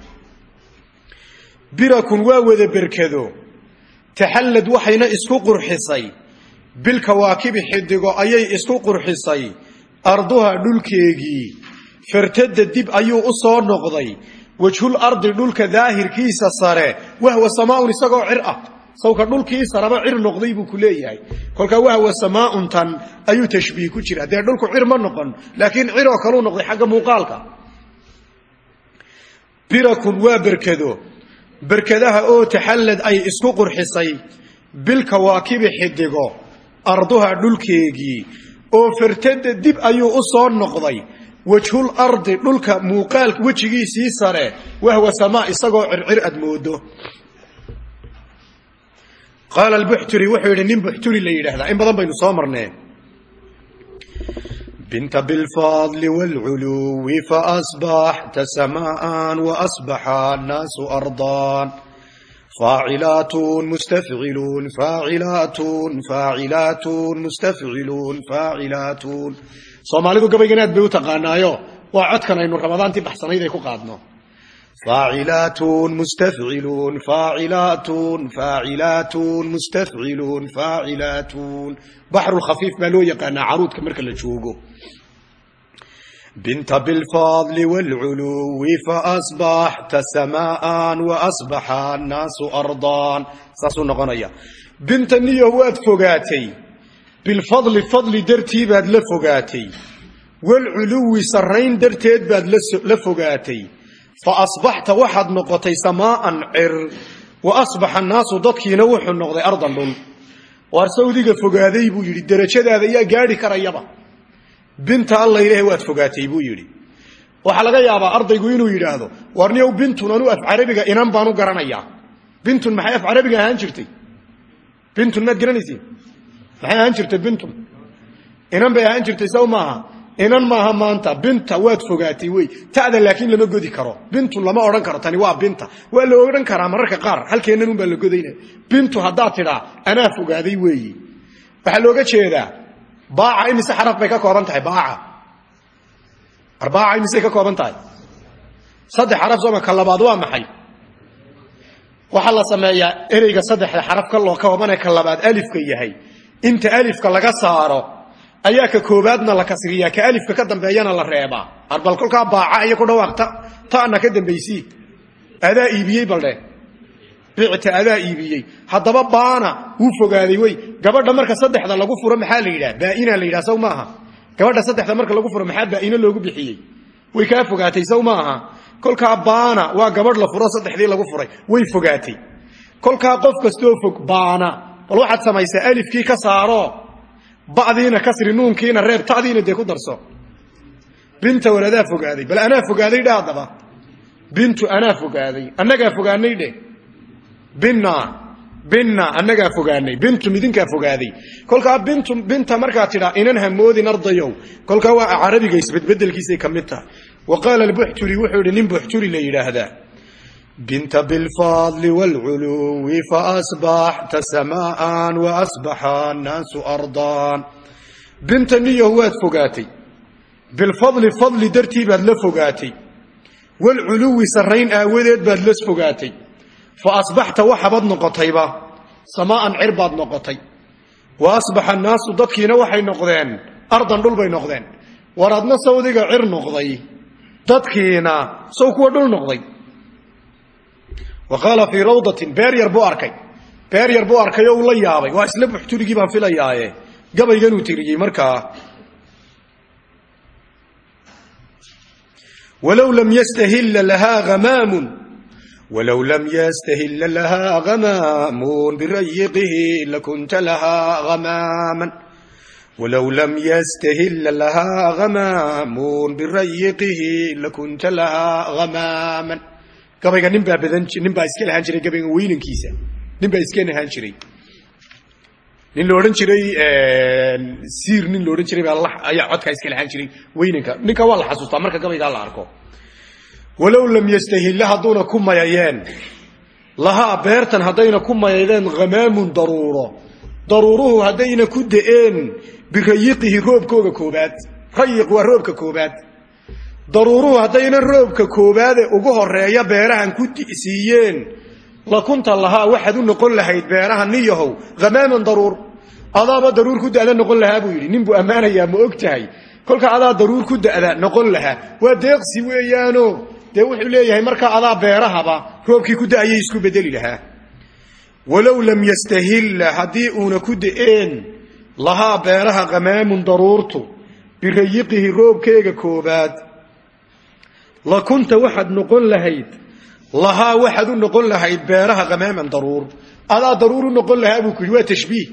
birakun waa wada berkado taxallad waxayna isku qurxisay. Bilkawaakibi xidigo ayay isku qurxisay. Arduha dhulkeegii. Fartada dib ayuu u soo noqday. Wajhul ardi dhulka daahirkiisa sare wahwa samaaun isagoo cir ah sawka dhulkii saraba cir noqday buu ku leeyahay. Kolkaa wahwa samaaun tan ayuu tashbiih ku jira dee dhulku cir ma noqon laakiin ciroo kaluu noqday xagga muuqaalka. Birakun waa berkado berkadaha oo taxallad ay isku qurxisay bilkawaakibi xidigo arduha dhulkeegii oo fartada dib ayuu u soo noqday. Wajhul ardi dhulka muuqaalka wejigiisii sare wahwa samaa isagoo circir aad moodo qaala albuxturi wuxuu yidhi nin buxturi la yidhaahdaa. In badan baynu soo marnee binta bilfadli wاlculuwi faasbaxta samaan waasbaxa annaasu ardaan. Faacilaatun mustafciluun faacilaatun faacilaatun mustafciluun faacilaatun. Soomaalidu gabaygan aad bay u taqaanaayo. Waa codkan aynu ramadaantii baxsanayd ay ku qaadno faacilaatun mustafciluun faacilaatun faacilaatun mustafciluun faacilaatun baxrulkhafiif baa loo yaqaanaa caruudka marka la joogo binta bilfadli wاlculuwi faasbaxta samaan waasbaxa annaasu ardaan saasuu noqonaya binta niyo waad fogaatay bilfadli fadli dartii baad la fogaatay walculuwi sarrayn darteed baad la fogaatay fa asbaxta waxaad noqotay samaa'an cir wa asbaxa annaasu dadkiina wuxuu noqday ardan dhul waar sawdiga fogaaday buu yidhi derajadaada yaa gaadhi karayaba binta alla ilaahay waad fogaatay buu yidhi waxaa laga yaabaa ardaygu inuu yidhaahdo waar niyow bintun af carabiga inan baan u garanayaa bintun maxay af carabiga ahaan jirtay bintun maad garanaysiin maxay ahaan jirtay bintun inan bay ahaan jirtay saw maaha inan maaha maanta binta waad fogaatay wey. Ta'da laakiin lama godi karo. Bintun lama odhan karo tani waa binta. Waa la odhan karaa mararka qaar halkeennan un baa la godayna bintu haddaad tidhaa anaa fogaaday weeyi waxaa looga jeedaa baaca imise xaraf bay ka kooban tahay baaca. Arbaaca imisey ka kooban tahay. Saddex xaraf sooma ka labaad waa maxay? Waxaa la sameeyaa ereyga saddexda xaraf ka loo koobanee ka labaad alifka yahay. Inta alifka laga saaro ayaa ka koobaadna la kasriyaa ka alifka ka dambeeyana la reebaa arbal kolkaa baaca iyo ku dhawaaq ta'na ka dambaysii adaa iibiyey baldhe bicta adaa iibiyey. Haddaba baana wuu fogaaday wey. Gabadha marka saddexda lagu furo maxaa la yidhaha? Baaina la yidhaha saw gabadha saddexda marka lagu furo maxaa baaino loogu bixiyey? Way kaa fogaatay saw maaha baana waa gabadh la furo saddexdii lagu furay. Way fogaatay. Kolkaa qof kastoo fog baana. Bal waxaad samaysaa alifkii ka saaro badiina kasri nuunkiina reeb tadiina dee ku darso. Binta waladaa fogaaday bal anaa fogaaday dhe haddaba. Bintu anaa fogaaday annagaa fogaanay dheh binna binna annagaa fogaanay bintum idinkaa fogaaday. Kolkaa bintu binta markaad tidhaa inan hamoodin ardayow. Kolkaa waa carabiga isbedbedelkiisay ka tahay. Wa qaala wuxuu yidhi nin la yidhaahdaa binta bilfadli wاlculuwi faasbaxta samaan waasbaxa annaasu ardaan binta niyoh waad fogaatay bilfadli fadli dartii baad la fogaatay waalculuwi sarrayn aawadeed baad la fogaatay asbaxta waxabaad noqotayba samaa'an cir baad noqotay asbaxa annaasu dadkiina waxay noqdeen ardan dhul bay noqdeen war adna sawdiga cir wa qaala fii rawdatin beer yar buu arkay. Beer yar buu arkay oo uu la yaabay. Waa isla buxturigii baan filayaaye. Gabayganuu tiriyey markaa walow lam yastahilla lahaa hamaamun walow lam yastahila lahaa hamaamun birayiqihi lakunta lahaa hamaaman walow lam yastahila lahaa hamaamun birayiqihi lakunta lahaa gabayga nin baa badan nin baa iska lahaan jiray gabayga weynankiisa nin baa iska lahaan jiray nin la odhan jiray siir nin la odhan jiray baa ayaa codkaa iska lahaan jiray weynanka ninka waa la xasuustaa marka gabaygaa la arko walow lam yastahilla hadduuna ku mayayeen lahaa beertan haddayna ku mayaydeen hamaamun daruuro daruuruhu haddayna ku da'een birayiqihi roobkooga koobaad rayiq waa roobka koobaad daruuruhu haddayna roobka koobaade ugu horreeya beerahan ku siiyeen lakunta lahaa waxaad u noqon lahayd beeraha niyahow hamaaman daruur. Adaaba daruur ku da'da noqon lahaa buu yidhi. Nin ammaanayaa ma og tahay. Kolka adaa daruur ku da'da noqon lahaa. Waa deeqsi weeyaano. Dee wuxuu leeyahay markaa adaa beerahaba roobkii ku da'ayay isku bedeli lahaa. Walow lam yastahilla haddii uuna ku da'een lahaa beeraha hamaamun daruurtu birayiqihi roobkeega koobaad lakunta waxaad noqon lahayd lahaa waxaad u noqon lahayd beeraha hamaaman daruur. Adaa daruur u noqon lahaa buu ku yidhi waa tashbiih.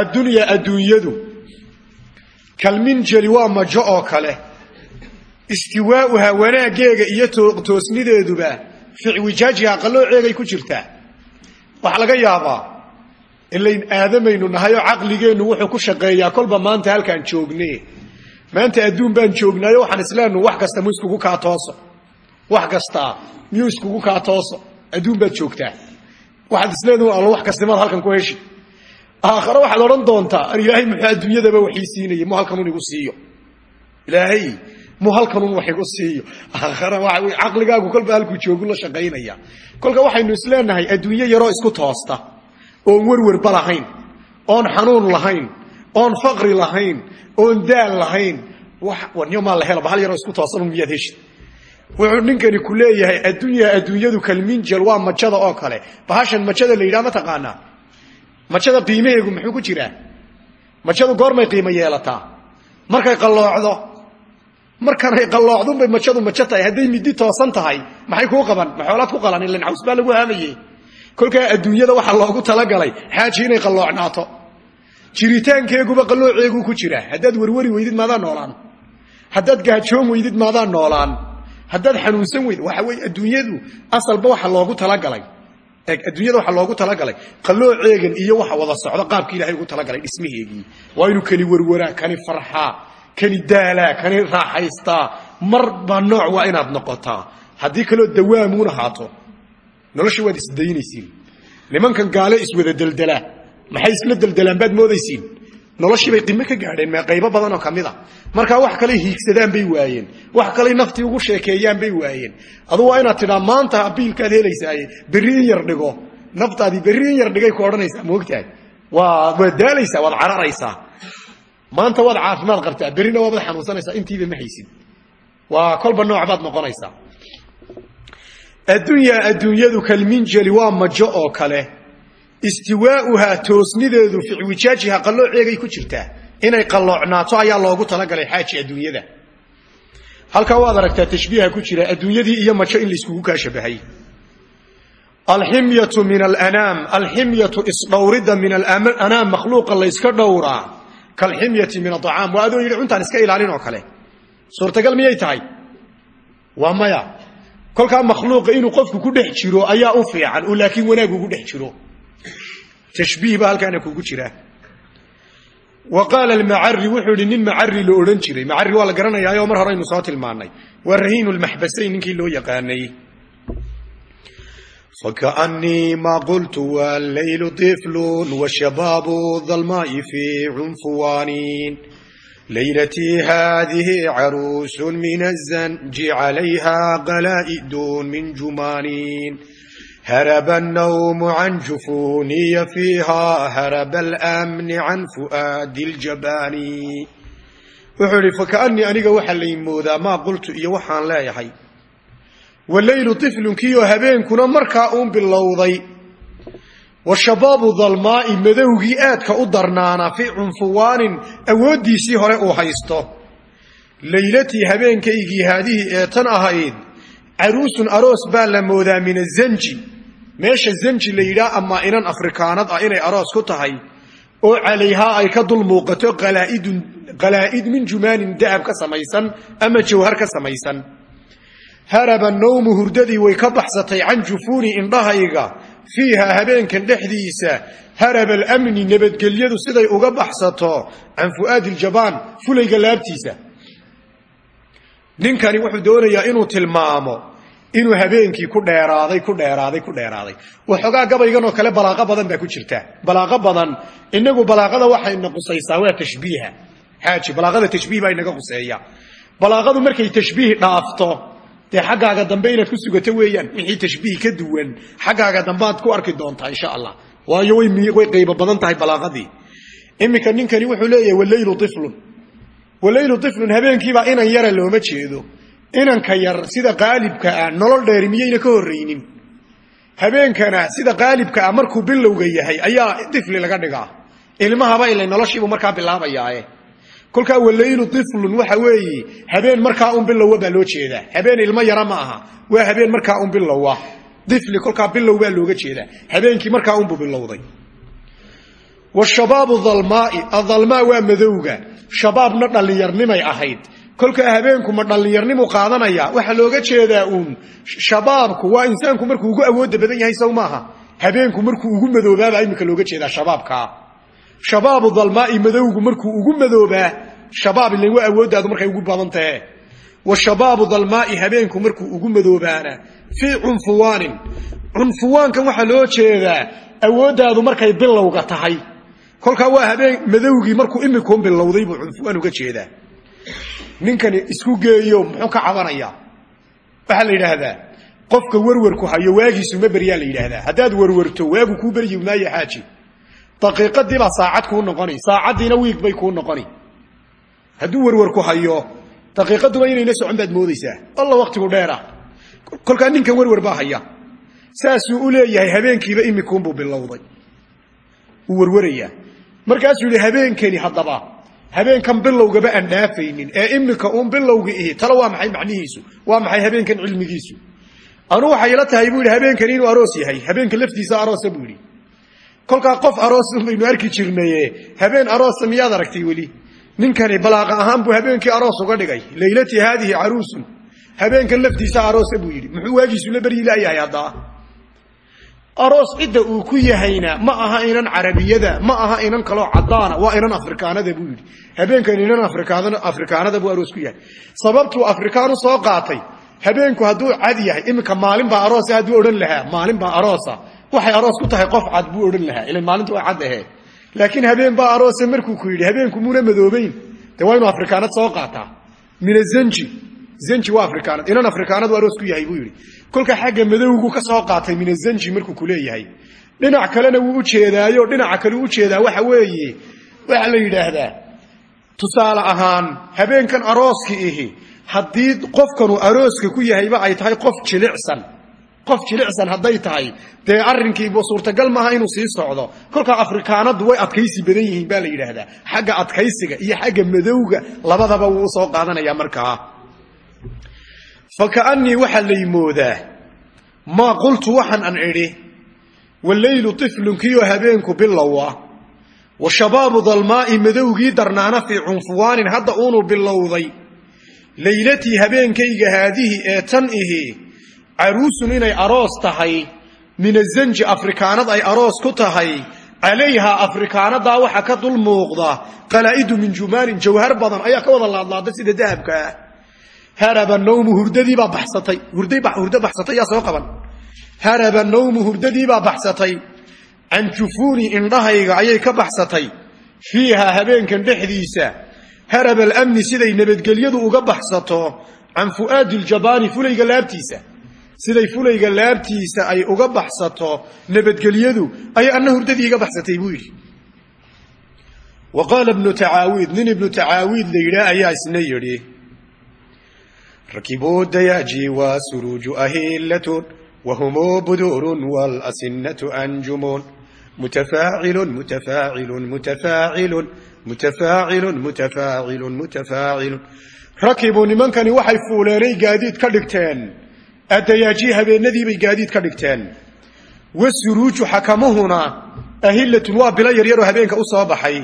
Addunyaa adduunyadu kalminjali waa majo oo kale. Istiwaa'uhaa wanaaggeega iyo toosnideeduba ficwijaajiha qallooceegay ku jirtaa waxaa laga yaabaa ilayn aadamaynu nahay oo caqligeennu wuxuu ku shaqeeyaa kolba maanta halkaan joogne maanta adduun baan joognaayo waxaan isleennu wax kasta mu iskugu kaa tooso. Wax kastaa miyuu iskugu kaa tooso. Adduun baad joogtaa. Waxaad isleedahu allo wax kastimaad halkan ku heshi aakhare waxaad odhan doontaa ar ilaahay muxuu adduunyadaba waxii siinayay? Mu halkanun igu siiyo? Ilaahay mu halkanun wax igu siiyo? Aakhare caqligaagu kolba halkuu joogu la shaqaynaya. Kolka waxaynu isleenahay adduunyo yaroo isku toosta. Oon werwerba lahayn. Oon xanuun lahayn oon faqri lahayn oon daal lahayn warnyo maa la helo bahal yaroo isku toosan miyaad heshi wuxuu ninkani ku leeyahay addunya adduunyadu kalminjal waa majada oo kale. Bahashan majada la yidhaha ma taqaanaa. Majada qiimaheegu muxuu ku jiraa? Majadu goormay qiimo yeelataa. Markay qalloocdo markanay qalloocdunbay majadu majo tahay hadday midi toosan tahay maxay kuu qaban? Maxoolaad ku qalan ilan caws baa lagu haamaye kolkaa adduunyada waxaa loogu talagalay xaaji inay qalloocnaato jiritaankeeguba qallooceeguu ku jiraa haddaad werwari weydid maadaa noolaan. Haddaad gaajoon weydid maadaa noolaan. Haddaad xanuunsan weyd waxa weye adduunyadu asalba waxa loogu talagalay. Adduunyada waxaa loogu talagalay. Qallooceegan iyo waxa wada socdo qaabkii ilahay ugu talagalay dhismaheegii waa inuu kani werwaraa kani farxaa kani daalaa kani raaxaystaa marba nooc waa inaad noqotaa. Haddii kaloo dawaamuun ahaato nolosha waad isdaynaysiin. Nimankan gaale iswada deldelaa maxay isla deldelaan baad moodaysiin? Noloshiibay qimo ka gaadheen mee qaybo badan oo ka mid a. Markaa wax kaley hiigsadaan bay waayeen. Wax kaley naftii ugu sheekeeyaan bay waayeen. Adu waa inaad tidhaa maanta abiilkaad helaysaaye berri in yar dhigo. Naftaadii berri in yar dhigay ku odhanaysaa moogtahay waa waad daalaysaa waad cararaysaa. Maanta waad caafimaad qabtaa berrina waabaad xanuunsanaysaa intiiba ma haysid. Waa kolba nooc baad noqonaysaa. Addunya adduunyadu kalminjali waa majo oo kale istiwaa'uhaa toosnideedu ficwijaajiha qallooceegay ku jirtaa. Inay qalloocnaato ayaa loogu talagalay xaaji adduunyada. Halkaa waad aragtaa tashbiiha ku jira adduunyadii iyo majo in layskugu kaa shabahay alximyatu min alanaam alximyatu isdhowridda min alanaam makhluuqa layska dhowraa. Kalximyati min aacaam waa adoo yidhi iska ilaalin oo kale. Suurtagal miyay tahay? Waa maya. Kolkaa makhluuqa inuu qofku ku dhex jiro ayaa u fiican oo laakiin wanaag ugu dhex jiro tashbiih baa halkaana kugu jira wa qaala almacari wuxuu idhi nin macari lo odhan jiray macari waa la garanayaayo mar horeynu soo tilmaanay waa rahiinu lmaxbasayn ninkii loo yaqaanay fakaanii ma qultu walleylu طiflun washabaabu dalmaa'i fi cunfuwaanin laylatii haadihi caruusun min azanji calayha qalaa'idun min jumaanin هرب النوم عن جفوني فيها هرب الأمن عن فؤاد الجبان وحولي فكأني أنيق وحا ليموذا ما قلت إيا وحا لا يحي والليل طفل كيو هبين كنا مركاؤون باللوضي والشباب ظلماء مذوغي آدك أدرنانا في عنفوان أودي سيهر أوحيسته ليلتي هبين كيجي هذه تنأهيد caruusun aroos baa la moodaa min azanji meesha zanji la yidhaah ama inan afrikaanad ah inay aroos ku tahay oo calayhaa ay ka dul muuqato qalaa'id min jumaanin dahab ka samaysan ama jawhar ka samaysan. Haraba nawmu hurdadii way ka baxsatay can jufuuni indhahayga fiiha habeenkan dhexdiisa. Haraba alamni nabadgelyadu siday uga baxsato can fu'aadi iljabaan fulayga laabtiisa. Ninkani wuxuu doonayaa inuu tilmaamo inuu habeenkii ku dheeraaday ku dheeraaday ku dheeraaday. Waxoogaa gabaygan oo kale balaaqo badan baa ku jirta. Balaaqo badan inagu balaaqada waxayna qusaysaa waa tashbiiha. Xaaji balaaqada tashbiih baa inaga quseeya. Balaaqadu markay tashbiih dhaafto dee xaggaaga dambe inaad ku sugato weeyaan wixii tashbiih ka duwan xaggaaga dambe aad ku arki doontaa insha allah. Waayo way qaybo badan tahay balaaqadii. Iminka ninkani wuxuu leeyahay waleylu iflun waleylu iflun habeenkiibaa inan yara looma jeedo inanka yar sida qaalibka ah nolol dheeri miyayna ka horraynin? Habeenkana sida qaalibka ah markuu bilowga yahay ayaa ifli laga dhigaa. Ilmahaba ila noloshiibuu markaa bilaabayaae kolkaa waleylu iflun waxa weeye habeen markaa un bilowa baa loo jeedaa habeen ilmo yara ma aha waa habeen markaa un bilowa. Ifli kolkaa bilow baa looga jeedaa habeenkii markaa unbuu bilowday. Washabaabu dalmaai adalmaa waa madowga. Shabaabna dhallinyarnimay ahayd kolkaa habeenku ma dhallinyarnimu qaadanaya? Waxaa looga jeedaa uun shabaabku waa insaanku markuu ugu awooda badan yahay sow habeenku markuu ugu madoobaabaa iminka looga jeedaa shabaabkaa shabaabu dalmaai madowgu markuu ugu madoobaa shabaab ilan waa awooddaadu markay ugu badan tahe wa shabaabu dalmaai habeenku markuu ugu madoobaana fii cunfuwaanin. Cunfuwaankan waxaa loo jeedaa awooddaadu markay bilowga tahay. Kolkaa waa habeen madowgii markuu imikuun bilowday buu cunfuwaan uga jeedaa ninkani isku geeyo muxuu ka cabanayaa? Waxaa la yidhaahdaa qofka werwarku hayo waagiisu ma beryaa la yidhaahdaa. Haddaad werwarto waagu kuu beryi maayo xaaji. Daqiiqadiibaa saacad kuu noqoni saacaddiina wiig bay kuu noqoni. Hadduu werwarku hayo daqiiqaduba inayna socon baad moodaysaa. Alla waktigu dheera. Kolkaa ninkan werwer baa haya. Saasuu u leeyahay habeenkiiba imikuunbuu bilowday. Wuu werwarayaa markaasuu yidhi habeenkani haddaba habeenkan bilowgaba aan dhaafaynin ee imika uun bilowgi ihi talo waa maxay macnihiisu? Waa maxay habeenkan cilmigiisu? Anuu waxay ila tahay buu yidhi habeenkani inuu aroos yahay habeenka laftiisa aroosa buu yidhi. Kolkaa qof aroosan baynu arki jirnaye habeen aroosa miyaad aragtay weli. Ninkani balaaqa ahaan buu habeenkii aroos uga dhigay. Laylatii haadihi caruusun. Habeenkan laftiisa aroosa buu yidhi. Muxuu waagiisu la beryi laayahay haddaa aroos cidda uu ku yahayna ma aha inan carabiyada ma aha inan kaloo cadaana waa inan afrikaanada buu yidhi. Habeenkan inan afrikaanada buu aroos ku yahay. Sababtuu afrikaanu soo qaatay habeenku hadduu cad yahay iminka maalin baa aroosa hadduu odhan lahaa maalin baa aroosa waxay aroos ku tahay qof cad buu odhan lahaa ilan maalintu waa cad ahee laakiin habeen baa aroose markuu ku yidhi habeenku muuna madoobayn. Dee waa inuu afrikaanad soo qaataa? Min azanji zanji waa afrikaanad. Inan afrikaanadu aroos ku yahay buu yidhi. Kolka xagga madowgu ka soo qaatay min azanji markuu ku leeyahay. Dhinac kalena wuu u jeedaayo dhinaca kale u u jeedaa waxa weeye waxaa la yidhaahdaa tusaale ahaan habeenkan arooska ihi haddii qofkanu arooska ku yahayba ay tahay qof jilicsan. Qof jilicsan hadday tahay. Dee arrinkiiba suurtagal maaha inuu sii socdo. Kolkaa afrikaanadu way adkaysi badan yihiin baa la yidhaahdaa. Xagga adkaysiga iyo xagga madowga labadaba wuu u soo qaadanaya markaa fa kaanii waxaa lay moodaa maa qultu waxaan an idhi waleylu iflunkiyo habeenku bilowa wa shabaabu dalmaai madowgii darnaana fii cunfuwaanin hadda uunu bilowday. Laylatii habeenkayga haadihi ee tan ihi caruusun inay aroos tahay min azanji afrikaanad ay aroos ku tahay calayhaa afrikaanadaa waxa ka dul muuqda qalaa'idu min jumaanin jawhar badan ayaa ka wada laadlaada sida dahabka ah haraba nawmu hurdadiibaa baxsatay hurdo baxsatay yaa soo qaban haraba nawmu hurdadiibaa baxsatay can jufuuni indhahayga ayay ka baxsatay fiihaa habeenkan dhexdiisa haraba alamni siday nabadgelyadu uga baxsato can fu'aadi ljabaani fulayga laabtiisa siday fulayga laabtiisa ay uga baxsato nabadgelyadu ayay anna hurdadii iga baxsatay buu yidhi wa qaala ibnu tacaawiid nin ibnu tacaawiid la yidhaah rakibuu dayaaji waa suruuju ahilatun wahumu buduurun walasinatu anjumun mutafaacilun mutafaacilun mutafaacilun mutafaacilun mutafaacilun mutafaacilun rakibuu nimankani waxay fuuleenay gaadiid ka dhigteen addayaajii habeenadiibay gaadiid ka dhigteen wasuruuju xakamuhuna ahillatun waa bilo yaryaroo habeenka u soo baxay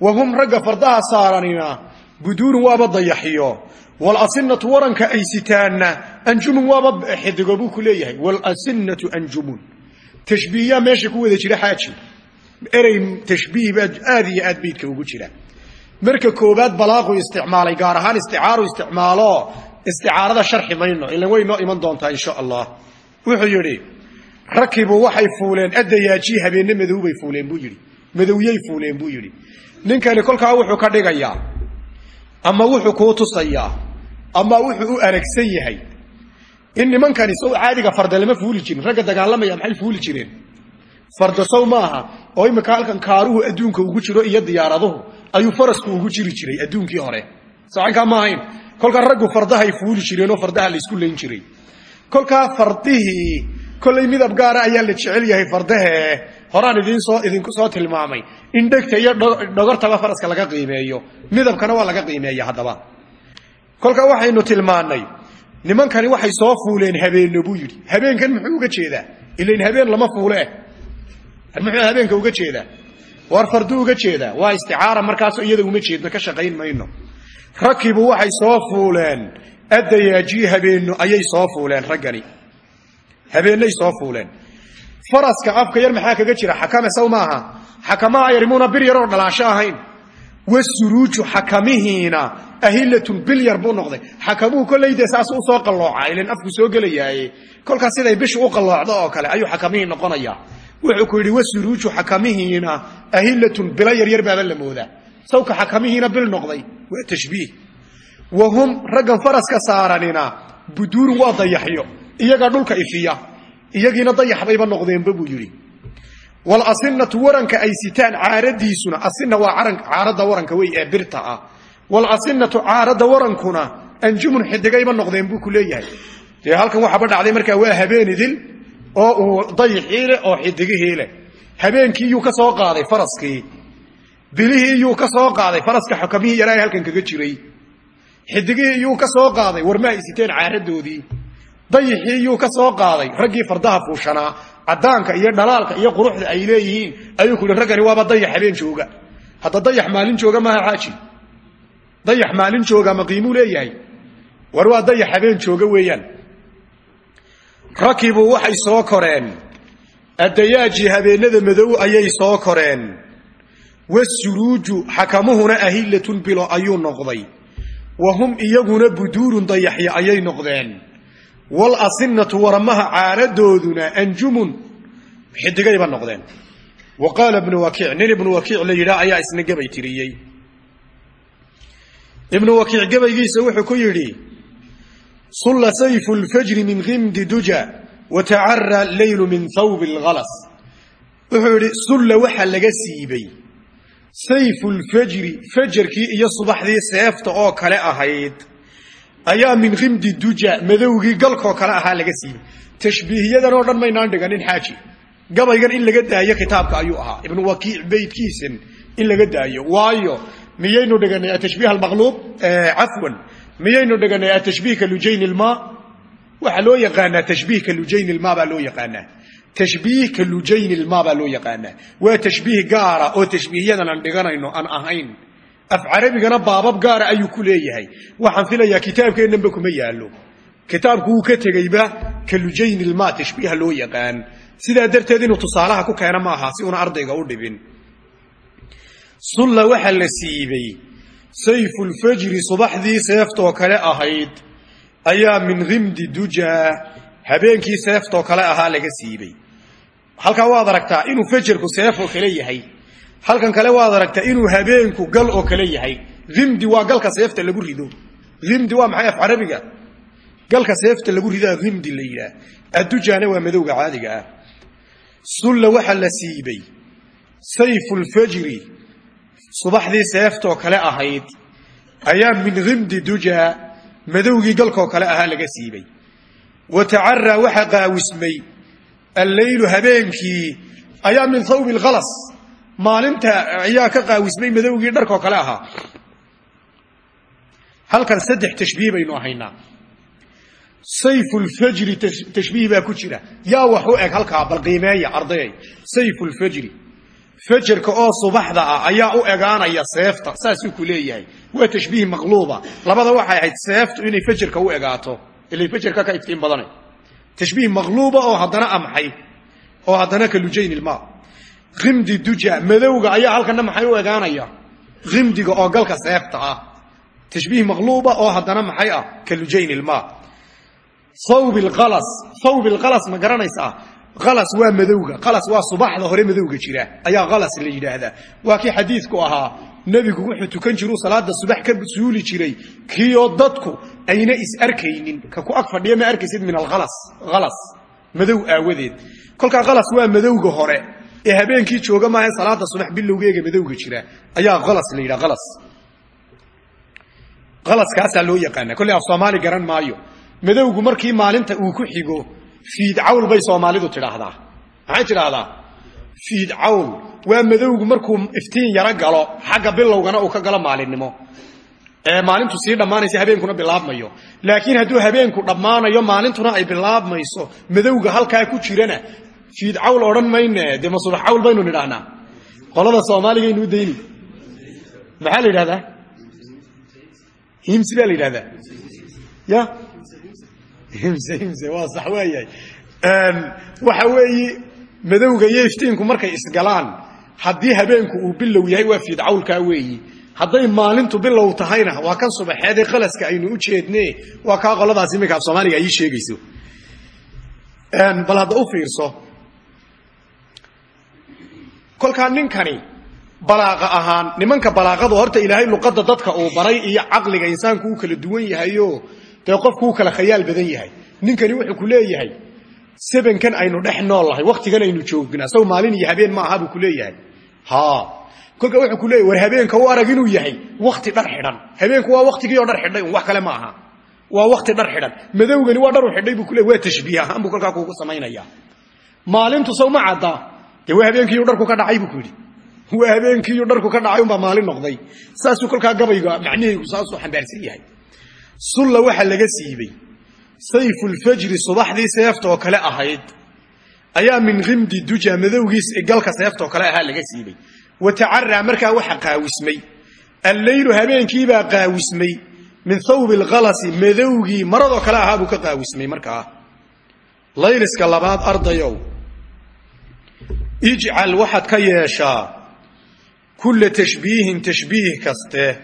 wa hum ragga fardaha saaranina buduurun waaba dayaxiyo walasinatu waranka ay sitaanna anjumun waaba xidigo buu ku leeyahay walasinatu anjumun tashbiihyaa meesha ku wada jira xaaji erey tashbiih baa aad iyo aad beydka ugu jira marka koobaad balaaqu isticmaalay gaar ahaan isticaaru isticmaalo isticaarada sharxi mayno ilan way noo iman doontaa insha allah wuxuu yidhi rakibu waxay fuuleen addayaajii habeenne madowbay fuuleen buu yidhi madowyay fuuleen buu yidhi wuxuu ka dhigayaa ama wuxuu kuu tusayaa ama wuxuu u aragsan yahay in nimankani sow caadiga farda lama fuuli jirin ragga dagaalamaya maxay fuuli jireen? Farda sow maaha oo imika halkan kaaruhu adduunka ugu jiro iyo diyaaraduhu ayuu farasku ugu jiri jiray adduunkii hore. Socankaa ma ahayn kolkaa raggu fardahay fuuli jireenoo fardaha laysku layn jiray. Kolkaa fardihii kollay midab gaara ayaa la jecel yahay fardahee horaan idin soo idinku soo tilmaamay. In dhegta iyo dhogortaba faraska laga qiimeeyo. Midabkana waa laga qiimeeya haddaba kolkaa waxaynu tilmaannay nimankani waxay soo fuuleen habeenno buu yidhi. Habeenkan muxuu uga jeedaa? Ilain habeen lama fuule. Muxuu habeenka uga jeedaa? War fardu uga jeedaa? Waa isticaara markaaso iyada uma jeedno ka shaqayn mayno. Rakibu waxay soo fuuleen. Addayaajii habeenno ayay soo fuuleen raggani. Habeennay soo fuuleen. Faraska afka yar maxaa kaga jira? Xakame saw maaha. Xakamaha yarimuuna bir yaroo dhalaasho ahayn wasuruuju xakamihiina ahilatun bil yar buu noqday. Xakamuhu kollayde saas u soo qallooca ilan afku soo gelayaaye. Kolkaas siday bishu u qalloocdo oo kale ayuu xakamihii noqonayaa. Wuxuu ku yidhi wasuruuju xakamihiina ahilatun bilo yaryar baaba la moodaa. Sawka xakamihiina bil noqday waa tashbiih. Wa hum raggan faraska saaranina buduurun waa dayaxyo iyagaa dhulka ifiya iyagiina dayax bayba noqdeenba buu yidhi walasinatu waranka ay sitaan caaradiisuna asina waa caaradda waranka wey ee birta ah. Walasinatu caaradda warankuna anjumun xidigayba noqdeen buu ku leeyahay. Halkan waxaaba dhacday markaa waa habeenidil oo uu oo xidigihii habeenkii iyuu ka soo qaaday faraskii. Bilihii iyuu ka soo qaaday faraska xukamihii yaraa halkan kaga jiray. Xidigihii iyuu ka soo qaaday warma ay caaradoodii. Dayixii iyuu ka soo qaaday raggii fardaha fuushanaa cadaanka iyo dhalaalka iyo quruxda ay leeyihiin ayuu ku yihi raggani waaba dayax habeen jooga. Hadda dayax maalin jooga maaha xaaji. Dayax maalin jooga ma qiimuu leeyahay. War waa dayax habeen jooga weeyaan. Rakibuu waxay soo koreen. Addayaaji habeenada madow ayay soo koreen. Wasuruuju xakamuhuna ahilatun bilo ayuu noqday. Wa hum iyaguna buduurun dayaxyo ayay noqdeen walasinatu waramaha caaradooduna anjumun. Xidigayba noqdeen. Wa qaala ibnu wakiic nin ibnu wakiic la yidhaah ayaa isna gebay tiriyey. Ibnu wakiic gebaygiisa wuxuu ku yidhi sulla sayfu lfajri min himdi duja watacara leylu min thawbi lhalas wuxuu yidhi sulla waxa laga siibay. Sayfu lfajri fajarkii iyo subaxdii seefta oo kale ahayd ayaa min himdi duja madowgii galkoo kale ahaa laga siibay tashbiihiyadan oo dhan maynaan dhiganin xaaji. Gabaygan in laga daayo kitaabka ayuu ahaa. Ibnu wakiic beydkiisan in laga daayo. Waayo miyaynu dhiganay atashbiih almaqluub cafwan. Miyaynu dhiganay atashbiih ka lujayn ilmaa waxaa loo yaqaanaa tashbiih ka lujayn ilmaa baa loo yaqaanaa. Tashbiih ka lujayn ilmaa baa loo yaqaanaa. Waa tashbiih gaara oo tashbiihyadan aan dhiganayno aan ahayn af carabigana baabab gaara ayuu ku leeyahay. Waxaan filayaa kitaabkeennanba kuma yaallo. Kitaabku wuu ka tegeyba ka lujayn ilmaa tashbiiha loo yaqaan. Sidaa darteed inuu tusaalaha ku keena ma aha si una ardayga u dhibin. Sulla waxaa la siibay sayfulfajri subaxdii seeftoo kale ahayd ayaa min himdi dujaa habeenkii seeftoo kale ahaa laga siibay. Halkaa waad aragtaa inuu fajarku seef oo kale yahay halkan kale waad aragtaa inuu habeenku gal oo kale yahay. Himdi waa galka seefta lagu rido. Himdi waa maxay af carabiga galka seefta lagu ridaa himdi la yidhaah. Addujaana waa madowga caadiga ah. Sulla waxaa la siibay. Sayfulfajri subaxdii seeftoo kale ahayd ayaa min himdi dujaa madowgii galkoo kale ahaa laga siibay. Wa tacaraa waxa qaawismay. Alleylu habeenkii ayaa min thawbi lkhalas maalinta ayaa ka qaawismay madowgii dharkoo kale ahaa. Halkan saddex tashbiih baynu ahaynaa sayfulfajri tashbiih baa ku jira. Yaa wax u eg halkaa bal qiimeeya ardayay sayfulfajri fajarka oo subaxda ah ayaa u egaanaya seefta saasuu ku leeyahay. Waa tashbiih maqluuba. Labada waxay ahayd seeftu inay fajarka u egaato ilay fajarka ka iftiin badana tashbiih maqluuba oo haddana amxay oo haddana ka lujayn ilmaa qimdi duja madowga ayaa halkana maxay u egaanaya qimdiga oo galka seefta ah. Tashbiih maqluuba oo haddana maxay ah? Ka lujayn ilmaa lqalas ma garanaysaa qalas waa madowga qalas waa subaxda hore madowga jira. Ayaa qalas la yidhaahdaa waa kii xadiidku ahaa nebigu wuxuu tukan jiruu salaada subax ka suuli jiray. Kiioo dadku ayna is arkaynin. Ka ku ag fadhiya ma arkaysid min alqalas qalas madow aawadeed. Kolkaa qalas waa madowga hore ee habeenkii jooga maaha salaada subax bilowgeega madowga jira ayaa qalas la yidhaha qalas qalaskaasaa loo yaqaana kolley af soomaali garan maayo. Madowgu markii maalinta uu ku xigo fiid cawl bay soomaalidu tidhaahdaa. Maxay tidhaahdaa? Fiid cawl. Waa madowgu markuu iftiin yaro galo xagga bilowgana uu ka galo maalinimo. Ee maalintu sii dhammaanaysa habeenkuna bilaabmayo. Laakiin hadduu habeenku dhammaanayo maalintuna ay bilaabmayso madowga halkaa ku jirana fiid cawl odhan mayne dee ma subax cawl baynu nidhahnaa qolada soomaaligaynuu dayni maxaa la yidhahdaa? Himsi baa la yidhahdaa. Ya? Himse himse waa sax waayahay waxa weeye madowga iyo iftiinku markay isgalaan haddii habeenku uu bilow yahay waa fiid cawlkaa weeyi. Hadday maalintu bilow tahayna waa kan subaxeedee qalaska aynu u jeedne waa kaa qoladaas iminka af soomaaliga ay sheegayso. Bal hadda u fiirso kolkaa ninkani balaaqa ahaan nimanka balaaqadu horta ilaahay luqadda dadka uu baray iyo caqliga insaanku uu kala duwan yahayo dee qofku uu kala khayaal badan yahay. Ninkani wuxuu ku leeyahay sebenkan aynu dhex nool wakhtigan aynu joognaa saw maalin iyo habeen ma aha ku leeyahay. Ha kolka wuxuu ku leeyahy war habeenka u arag inuu yahay wakhti dhar xidhan. Habeenku waa wakhtigii oo dhar xidhay wax kale ma aha waa wakhti dhar xidhan. Madowgani waa dhar xidhay buu ku leey waa tashbiih ahaan buu kolkaa kuugu samaynaya maalintu saw ma cadda dee waa habeenkiiyu dharku ka dhacay buu ku yidhi. Waa habeenkiiyu dharku ka dhacay unbaa maalin noqday. Saasuu kolkaa gabayga macnihaygu saasuu xambaarsan yahay. Sulla waxaa laga siibay. Sayfulfajri subaxdii seefta oo kale ahayd ayaa min rimdi duja madowgiis galka seefta oo kale ahaa laga siibay. Wa tacaraa markaa waxa qaawismay. Alleylu habeenkiibaa qaawismay. Min thawbi alkalasi madowgii maradoo kale ahaa buu ka qaawismay markaa. Layliska labaad ardayow ijcal waxaad ka yeeshaa kulla tashbiihin tashbiih kaste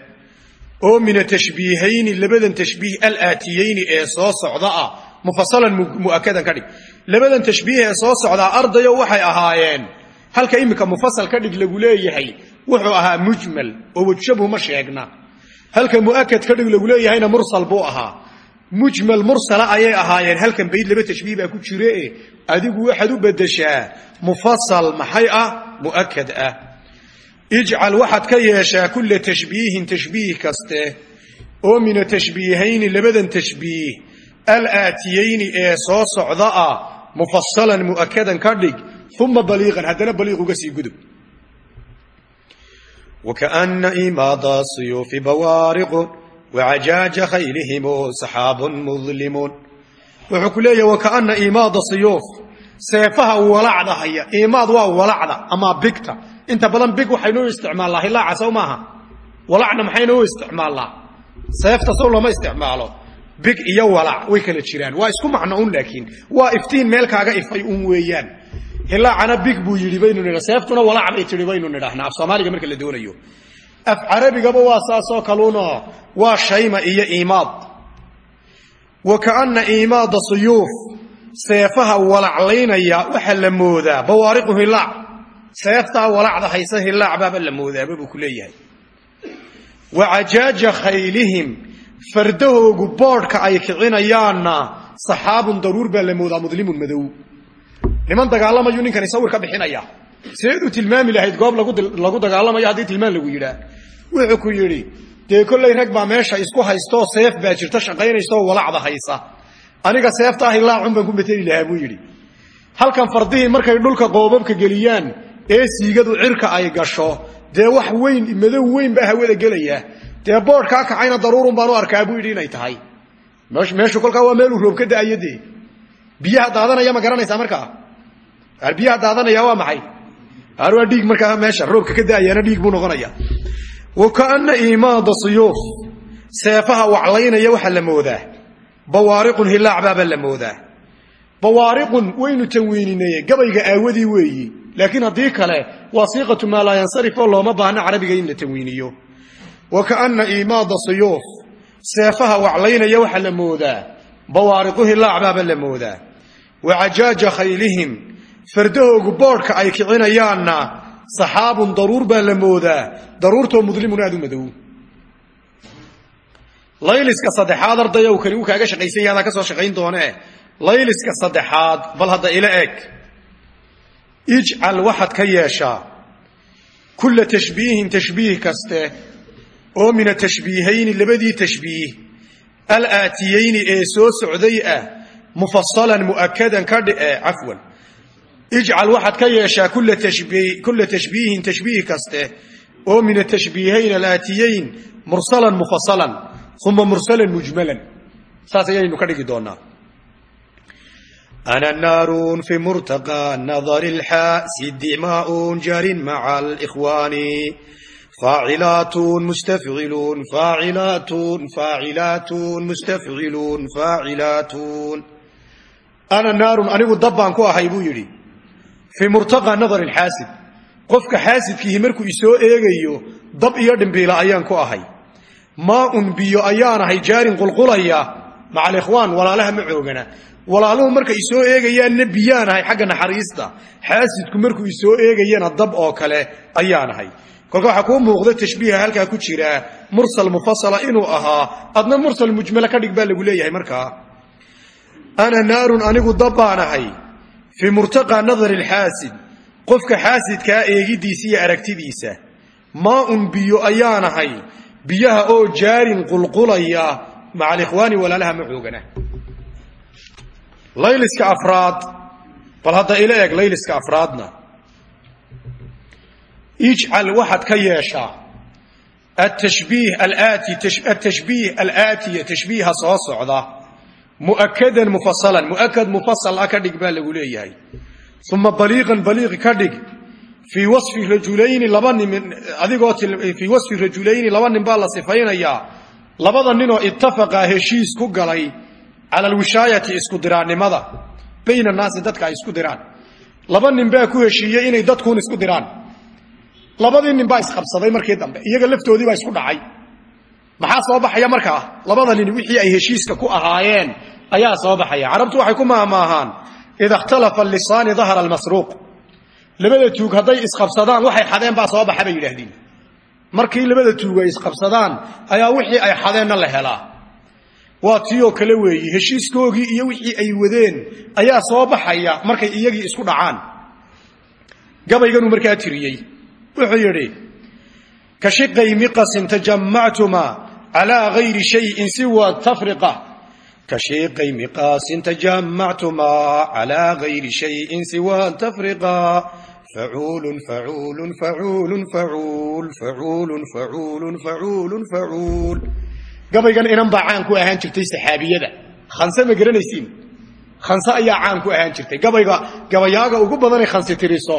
oo mina tashbiihayni labadan tashbiih alaatiyeyni ee soo socda ah. Mufasalan mu'akadan ka dhig. Labadan tashbiih ee soo socdaa ardayo waxay ahaayeen halka iminka mufasal ka dhig lagu leeyahay wuxuu ahaa mujmal oo wejshabhu ma sheegna. Halka mu'akad ka dhig lagu leeyahayna mursal buu ahaa mujmal mursala ayay ahaayeen. Halkan bayd laba tashbiih baa ku jire adigu waxaad u bedeshaa mufasal maxay ah mu'akad ah. Ijcal waxaad ka yeeshaa kulla tashbiihin tashbiih kaste oo mina tashbiihayni labadan tashbiih. Alaatiyeyni ee soo socda ah mufasalan mu'akadan ka dhig uma baliiqan haddana baliiq uga sii gudub. Wakaana imaada suyuufi bawaariqun wacajaaja khaylihim saxaabun mudlimun wuxuu ku leeyahay wakaana imaada suyuuf seefaha walacda haya imaad waa walacda ama bigta inta badan big waxaynu u isticmaallaa hilaaca sow maaha walacna maxaynu u isticmaallaa seefta sow looma isticmaalo big iyo walac way kala jiraan waa isku macno un laakiin waa iftiin meel kaaga ifay un weeyaan hilaacana big buu yidhi baynu nidha seeftuna walac bay tidhi baynu nidhahnaa af soomaaliga marka la doonayo af carabigaba waa saasoo kaluuno waa shayma iyo iimaad wa kaana iimaada suyuuf seefaha walaclaynaya waxaa la moodaa bawaariqu hilaac. Seeftaa walacda haysa hilaac baaba la moodaaba buu ku leeyahay. Wa cajaaja khaylihim fardahoogu boodhka ay kicinayaanna saxaabun daruur baa la moodaa mudlimun madow. Niman dagaalamayuu ninkani sawir ka bixinaya. Seed u tilmaami lahayd goob lagu dagaalamayo haddii tilmaan lagu yidhaa wuxuu ku yidhi dee kollay rag baa meesha isku haystooo seef baa jirta shaqaynaysaoo walacda haysa. Aniga seeftaa hilaacun baan ku mateli lahaa buu yidhi. Halkan fardihii markay dhulka qoobabka geliyaan ee siigadu cirka ay gasho. Dee wax weyn madow weyn baa hawada gelaya. Dee boodhkaa kacayna daruurun baan u arkaa buu yidhi inay tahay. Meeshu kolkaa waa meeluu roob ka da'ayo dee biyaha daadanaya ma garanaysaa markaa? Biyaha daadanaya waa maxay? Waa dhiig markaa meesha roobka ka da'ayana dhiig buu noqonaya wa kaana imaada siyuuf seefaha waclaynaya waxaa la moodaa bawaariqun hilaac baaba la moodaa bawaariqun waynu tanwiinineye gabayga aawadii weeyi laakiin haddii kale waa siiqatu maa laa yansarif oo looma baahno carabiga in la tanwiiniyo wa kaana imaada siyuuf seefaha waclaynaya waxaa la moodaa bawaariqu hilaac baaba la moodaa wa cajaaja khaylihim fardahoogu ay kicinayaanna saxaabun daruur baa la moodaa. Daruurtoo mudlimun aad u madow. Layliska saddexaad ardayow kani uu kaaga shaqaysan yahay adaa ka soo shaqayn doonee layliska saddexaad bal hadda ila eg. Ijcal waxaad ka yeeshaa kulla tashbiihin tashbiih kaste oo min atashbiihayni labadii tashbiih. Alaatiyeyni ee soo socday ah mufasalan mu'akadan ka dhice cafwan ijcal waxaad ka yeeshaa kula tashbiihin tashbiih kaste oo min atashbiihayn alaatiyeyn mursalan mufasalan uma mursalan mujmalan. Saas ayaynu ka dhigi doonaa. Ana naarun fi murtaqa nadari lxaasi dimaaun jarin maca alikhwaani faacilaatun mustafciluun faacilaatun faacilaatun mustafciluun faacilaatun ana naarun anigu dabbaan ku ahay buu yidhi fii murtaqaa nadar alxaasid qofka xaasidkiihi markuu isoo eegayo dab iyo dhimbiila ayaan ku ahay. Maaun biyo ayaan ahay jaarin qulqulaya. Maca alikhwaan walaalaha ma joogana walaaluhu marka isoo eegayaanna biyaan ahay xagga naxariista. Xaasidku markuu isoo eegayana dab oo kale ayaan ahay. Kolka waxaa kuu muuqda tashbiiha halkaa ku jira mursal mufasala inuu ahaa. Adna mursal mujmala ka dhig lagu leeyahay markaa. Ana naarun anigu dab baan ahay fii murtaqaa nadari alxaasid qofka xaasidkaa eegidiisa iyo aragtidiisa. Maaun biyo ayaan ahay biyaha oo jaarin qulqulaya. Maca alikhwaani walaalaha ma xoogana. Layliska afraad bal hadda ila eg layliska afraadna. Ijcal waxaad ka yeeshaa atashbiih alaati atashbiih alaatiya tashbiiha soo socda mu'akadan mufasalan mu'akad mufasal ah ka dhig baa lagu leeyahay. Uma baliiqan baliiq ka dhig. Fii wasfi rajulayni laba nin adigoo fii wasfi rajulayni laba nin baa la sifaynayaa. Labada ninoo ittafaqaa heshiis ku galay cala alwishaayati isku diraannimada bayna annaasi dadka ay isku diraan. Laba nin baa ku heshiiyey inay dadkuun isku labadii nin baa isqabsaday markii iyaga laftoodii baa maxaa soo baxaya markaa labada nin wixii ay heshiiska ku ahaayeen ayaa soo baxaya. Carabtu waxay ku maahmaahaan ida ikhtalafa lisaani dahara almasruuq. Labada tuug hadday isqabsadaan waxay xadeen baa soo baxa bay yidhaahdeen. Markii labada tuug ay isqabsadaan ayaa wixii ay xadeenna la helaa. Waa tii oo kale weeyi heshiiskoogii iyo wixii ay wadeen ayaa soo baxaya markay iyagii isku dhacaan. Gabayganuu markaa tiriyey. Wuxuu yidhi ka shiqay miqasin tajamactuma calaa gayri shayin siwa tafriqa ka shiqay miqaasin tajamactuma calaa gayri shayin siwa tafriqa facuulun facuulun facuulun facuul facuulun facuulun facuulun facuul gabaygan inan baa caan ku ahaan jirtay saxaabiyada khanse ma garanaysiin khanse ayaa caan ku ahaan jirtay gabayga gabayaaga ugu badanay khanse tiriso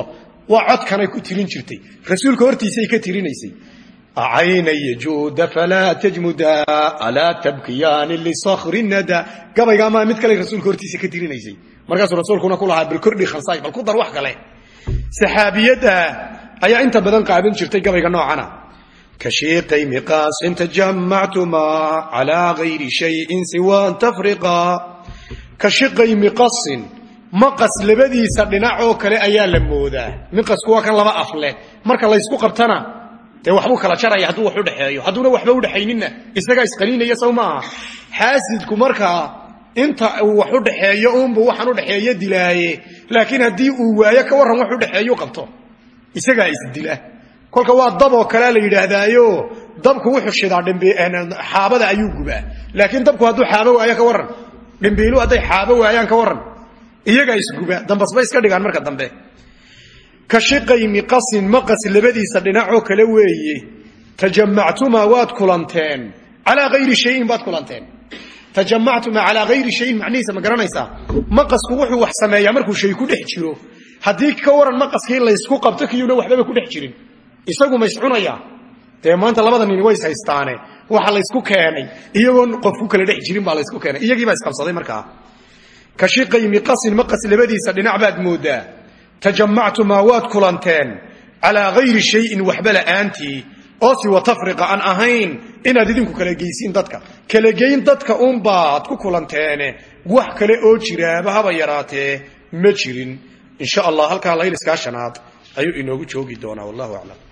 waa codkanay ku tirin jirtay rasuulka hortiisay ka tirinaysay acaynay juuda falaa tajmuda alaa tabkiyaani lisakri nada gabaygaama mid kale rasuulka hortiisa ka tirinaysay markaasuu rasuulkuna ku lahaa bal kordhi khansaay bal ku dar wax kale saxaabiyadda ayaa inta badan qaaban jirtay gabayga noocana kashiiqay miqaasin tajamactuma calaa gayri shayin siwaan tafriqa ka shiqay miqasin maqas labadiisa dhinac oo kale ayaa la moodaa miqasku waa kan laba af leh marka laysku qabtana dee waxbuu kala jaraya hadduu wax udhexeeyo hadduuna waxba udhexaynina isagaa isqaniinaya sow maaha xaasidku markaa inta uu wax udhexeeyo unbu waxaan udhexeeyo dilaaye. Laakiin haddii uu waayo ka warran wax udhexeeyu qabto. Isagaa isdila kolka waa daboo kalea la yidhaahdaayo dabku wuxuu shidaa xaabada ayuu gubaa. Laakiin dabku hadduu xaabo waayo ka warran. Dhimbiilu hadday xaabo waayaan ka warran. Iyagaa isguba dambasba iska dhigaan marka dambe ka shiqay miqasin maqas labadiisa dhinacoo kale weeye tajamactumaa waad kulanteen. Calaa gayri shayin baad kulanteen. Tajamactuma calaa hayri shayin macnihiisa ma garanaysaa? Maqasku wuxuu wax sameeyaa markuu shay ku dhex jiro. Haddii ka waran maqaskii laysku qabto kiyuuna waxbaba ku dhex jirin. Isagu ma iscunaya dee maanta labada nini way is haystaane. Waxa laysku keenay. Iyagoon qof ku kala dhex jirin baa laysku keenay. Iyagiibaa isqabsaday markaa. Ka shiqay miqasin maqas labadiisa dhinac baad moodaa tajamactumaa waad kulanteen calaa hayri shayin waxba la'aantii oo siwa tafriqa aan ahayn inaad idinku kala geysiin dadka kala geyn dadka unbaad ku kulanteene wax kale oo jiraaba haba yaraatee ma jirin insha allah halkaa layliskaa shanaad ayuu inoogu joogi doonaa wallahu aclam